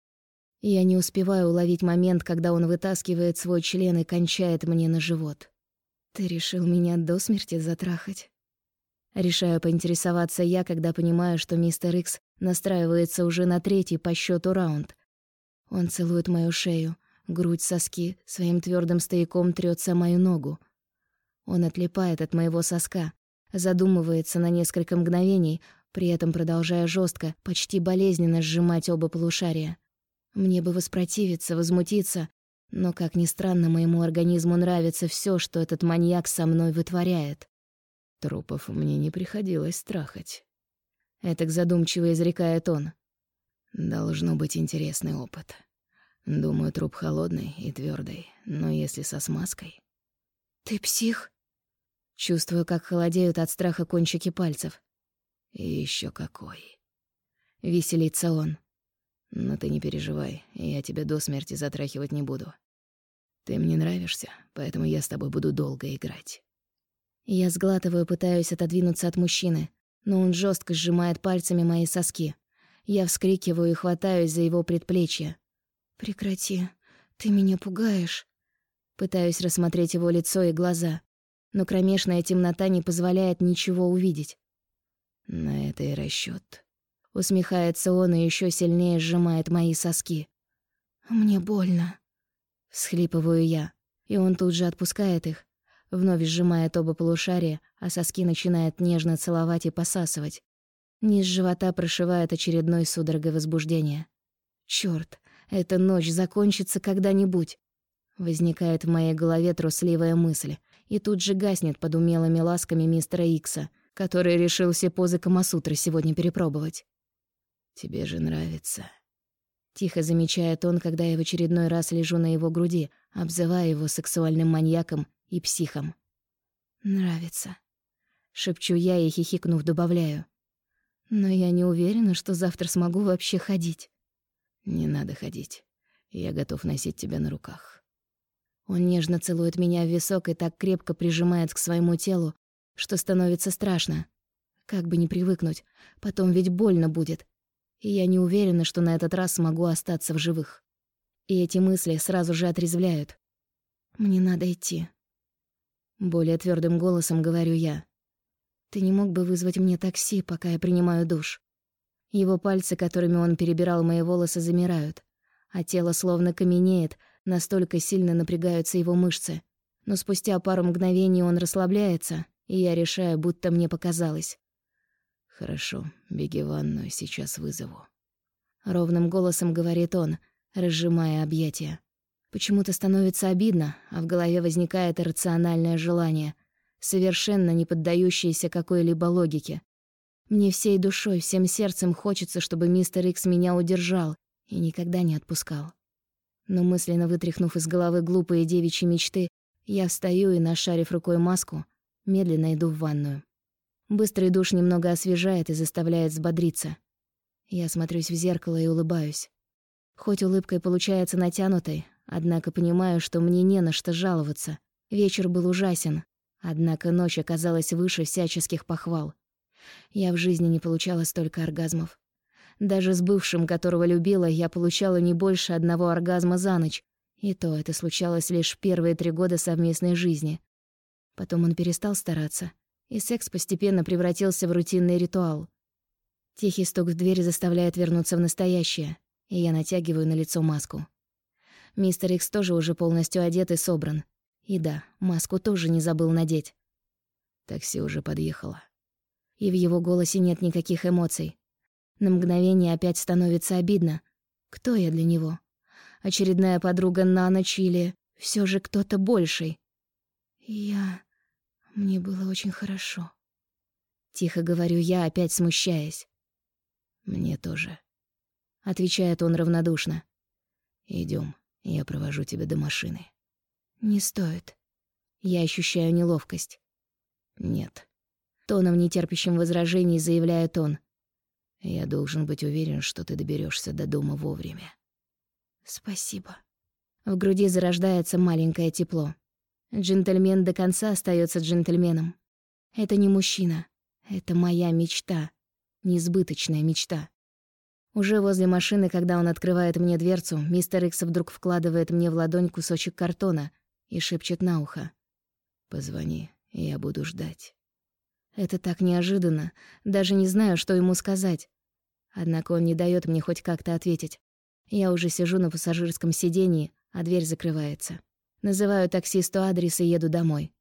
Я не успеваю уловить момент, когда он вытаскивает свой член и кончает мне на живот. «Ты решил меня до смерти затрахать?» Решаю поинтересоваться я, когда понимаю, что мистер Икс настраивается уже на третий по счету раунд. Он целует мою шею, грудь, соски, своим твердым стояком трется мою ногу. Он отлипает от моего соска, задумывается на несколько мгновений, при этом продолжая жестко, почти болезненно сжимать оба полушария. Мне бы воспротивиться, возмутиться, но, как ни странно, моему организму нравится все, что этот маньяк со мной вытворяет. Трупов мне не приходилось страхать. Этак задумчиво изрекает он. Должно быть интересный опыт. Думаю, труп холодный и твердый, но если со смазкой... «Ты псих?» Чувствую, как холодеют от страха кончики пальцев. И еще какой. Веселится он. Но ты не переживай, я тебя до смерти затрахивать не буду. Ты мне нравишься, поэтому я с тобой буду долго играть. Я сглатываю, пытаюсь отодвинуться от мужчины, но он жестко сжимает пальцами мои соски. Я вскрикиваю и хватаюсь за его предплечье. «Прекрати, ты меня пугаешь». Пытаюсь рассмотреть его лицо и глаза но кромешная темнота не позволяет ничего увидеть. На это и расчёт. Усмехается он и ещё сильнее сжимает мои соски. «Мне больно», — всхлипываю я, и он тут же отпускает их, вновь сжимает оба полушария, а соски начинает нежно целовать и посасывать. Низ живота прошивает очередной судорогой возбуждения. «Чёрт, эта ночь закончится когда-нибудь!» Возникает в моей голове трусливая мысль, и тут же гаснет под умелыми ласками мистера Икса, который решил все позы Камасутры сегодня перепробовать. «Тебе же нравится», — тихо замечает он, когда я в очередной раз лежу на его груди, обзывая его сексуальным маньяком и психом. «Нравится», — шепчу я и, хихикнув, добавляю. «Но я не уверена, что завтра смогу вообще ходить». «Не надо ходить. Я готов носить тебя на руках». Он нежно целует меня в висок и так крепко прижимает к своему телу, что становится страшно. Как бы не привыкнуть, потом ведь больно будет. И я не уверена, что на этот раз смогу остаться в живых. И эти мысли сразу же отрезвляют. Мне надо идти. Более твердым голосом говорю я. Ты не мог бы вызвать мне такси, пока я принимаю душ? Его пальцы, которыми он перебирал мои волосы, замирают, а тело словно каменеет, настолько сильно напрягаются его мышцы. Но спустя пару мгновений он расслабляется, и я решаю, будто мне показалось. «Хорошо, беги в ванную, сейчас вызову». Ровным голосом говорит он, разжимая объятия. Почему-то становится обидно, а в голове возникает иррациональное желание, совершенно не поддающееся какой-либо логике. Мне всей душой, всем сердцем хочется, чтобы мистер Икс меня удержал и никогда не отпускал. Но мысленно вытряхнув из головы глупые девичьи мечты, я встаю и, нашарив рукой маску, медленно иду в ванную. Быстрый душ немного освежает и заставляет взбодриться. Я смотрюсь в зеркало и улыбаюсь. Хоть улыбкой получается натянутой, однако понимаю, что мне не на что жаловаться. Вечер был ужасен, однако ночь оказалась выше всяческих похвал. Я в жизни не получала столько оргазмов. Даже с бывшим, которого любила, я получала не больше одного оргазма за ночь, и то это случалось лишь первые три года совместной жизни. Потом он перестал стараться, и секс постепенно превратился в рутинный ритуал. Тихий стук в дверь заставляет вернуться в настоящее, и я натягиваю на лицо маску. Мистер Икс тоже уже полностью одет и собран. И да, маску тоже не забыл надеть. Такси уже подъехало. И в его голосе нет никаких эмоций. На мгновение опять становится обидно. Кто я для него? Очередная подруга на ночь или все же кто-то больший? Я... Мне было очень хорошо. Тихо говорю я, опять смущаясь. Мне тоже. Отвечает он равнодушно. Идем, я провожу тебя до машины. Не стоит. Я ощущаю неловкость. Нет. Тоном, нетерпящим возражений, заявляет он. Я должен быть уверен, что ты доберешься до дома вовремя. Спасибо. В груди зарождается маленькое тепло. Джентльмен до конца остается джентльменом. Это не мужчина. Это моя мечта. Несбыточная мечта. Уже возле машины, когда он открывает мне дверцу, мистер Икс вдруг вкладывает мне в ладонь кусочек картона и шепчет на ухо. «Позвони, я буду ждать». Это так неожиданно, даже не знаю, что ему сказать. Однако он не дает мне хоть как-то ответить. Я уже сижу на пассажирском сидении, а дверь закрывается. Называю таксисту адрес и еду домой.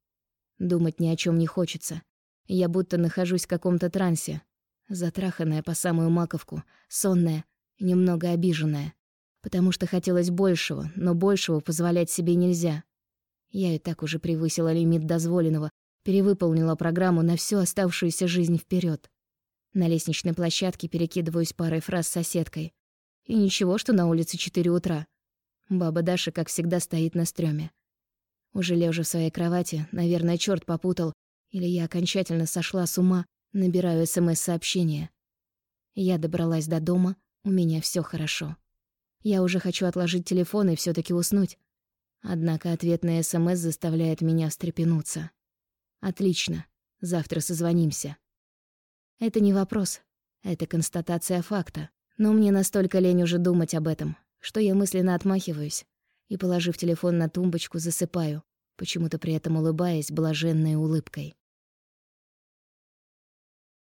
Думать ни о чем не хочется. Я будто нахожусь в каком-то трансе. Затраханная по самую маковку, сонная, немного обиженная. Потому что хотелось большего, но большего позволять себе нельзя. Я и так уже превысила лимит дозволенного, перевыполнила программу на всю оставшуюся жизнь вперед. На лестничной площадке перекидываюсь парой фраз с соседкой. И ничего, что на улице 4 утра. Баба Даша, как всегда, стоит на стреме. Уже лежа в своей кровати, наверное, черт попутал, или я окончательно сошла с ума, набираю СМС-сообщение. Я добралась до дома, у меня все хорошо. Я уже хочу отложить телефон и все таки уснуть. Однако ответная СМС заставляет меня встрепенуться. Отлично, завтра созвонимся. Это не вопрос, это констатация факта. Но мне настолько лень уже думать об этом, что я мысленно отмахиваюсь и, положив телефон на тумбочку, засыпаю, почему-то при этом улыбаясь блаженной улыбкой.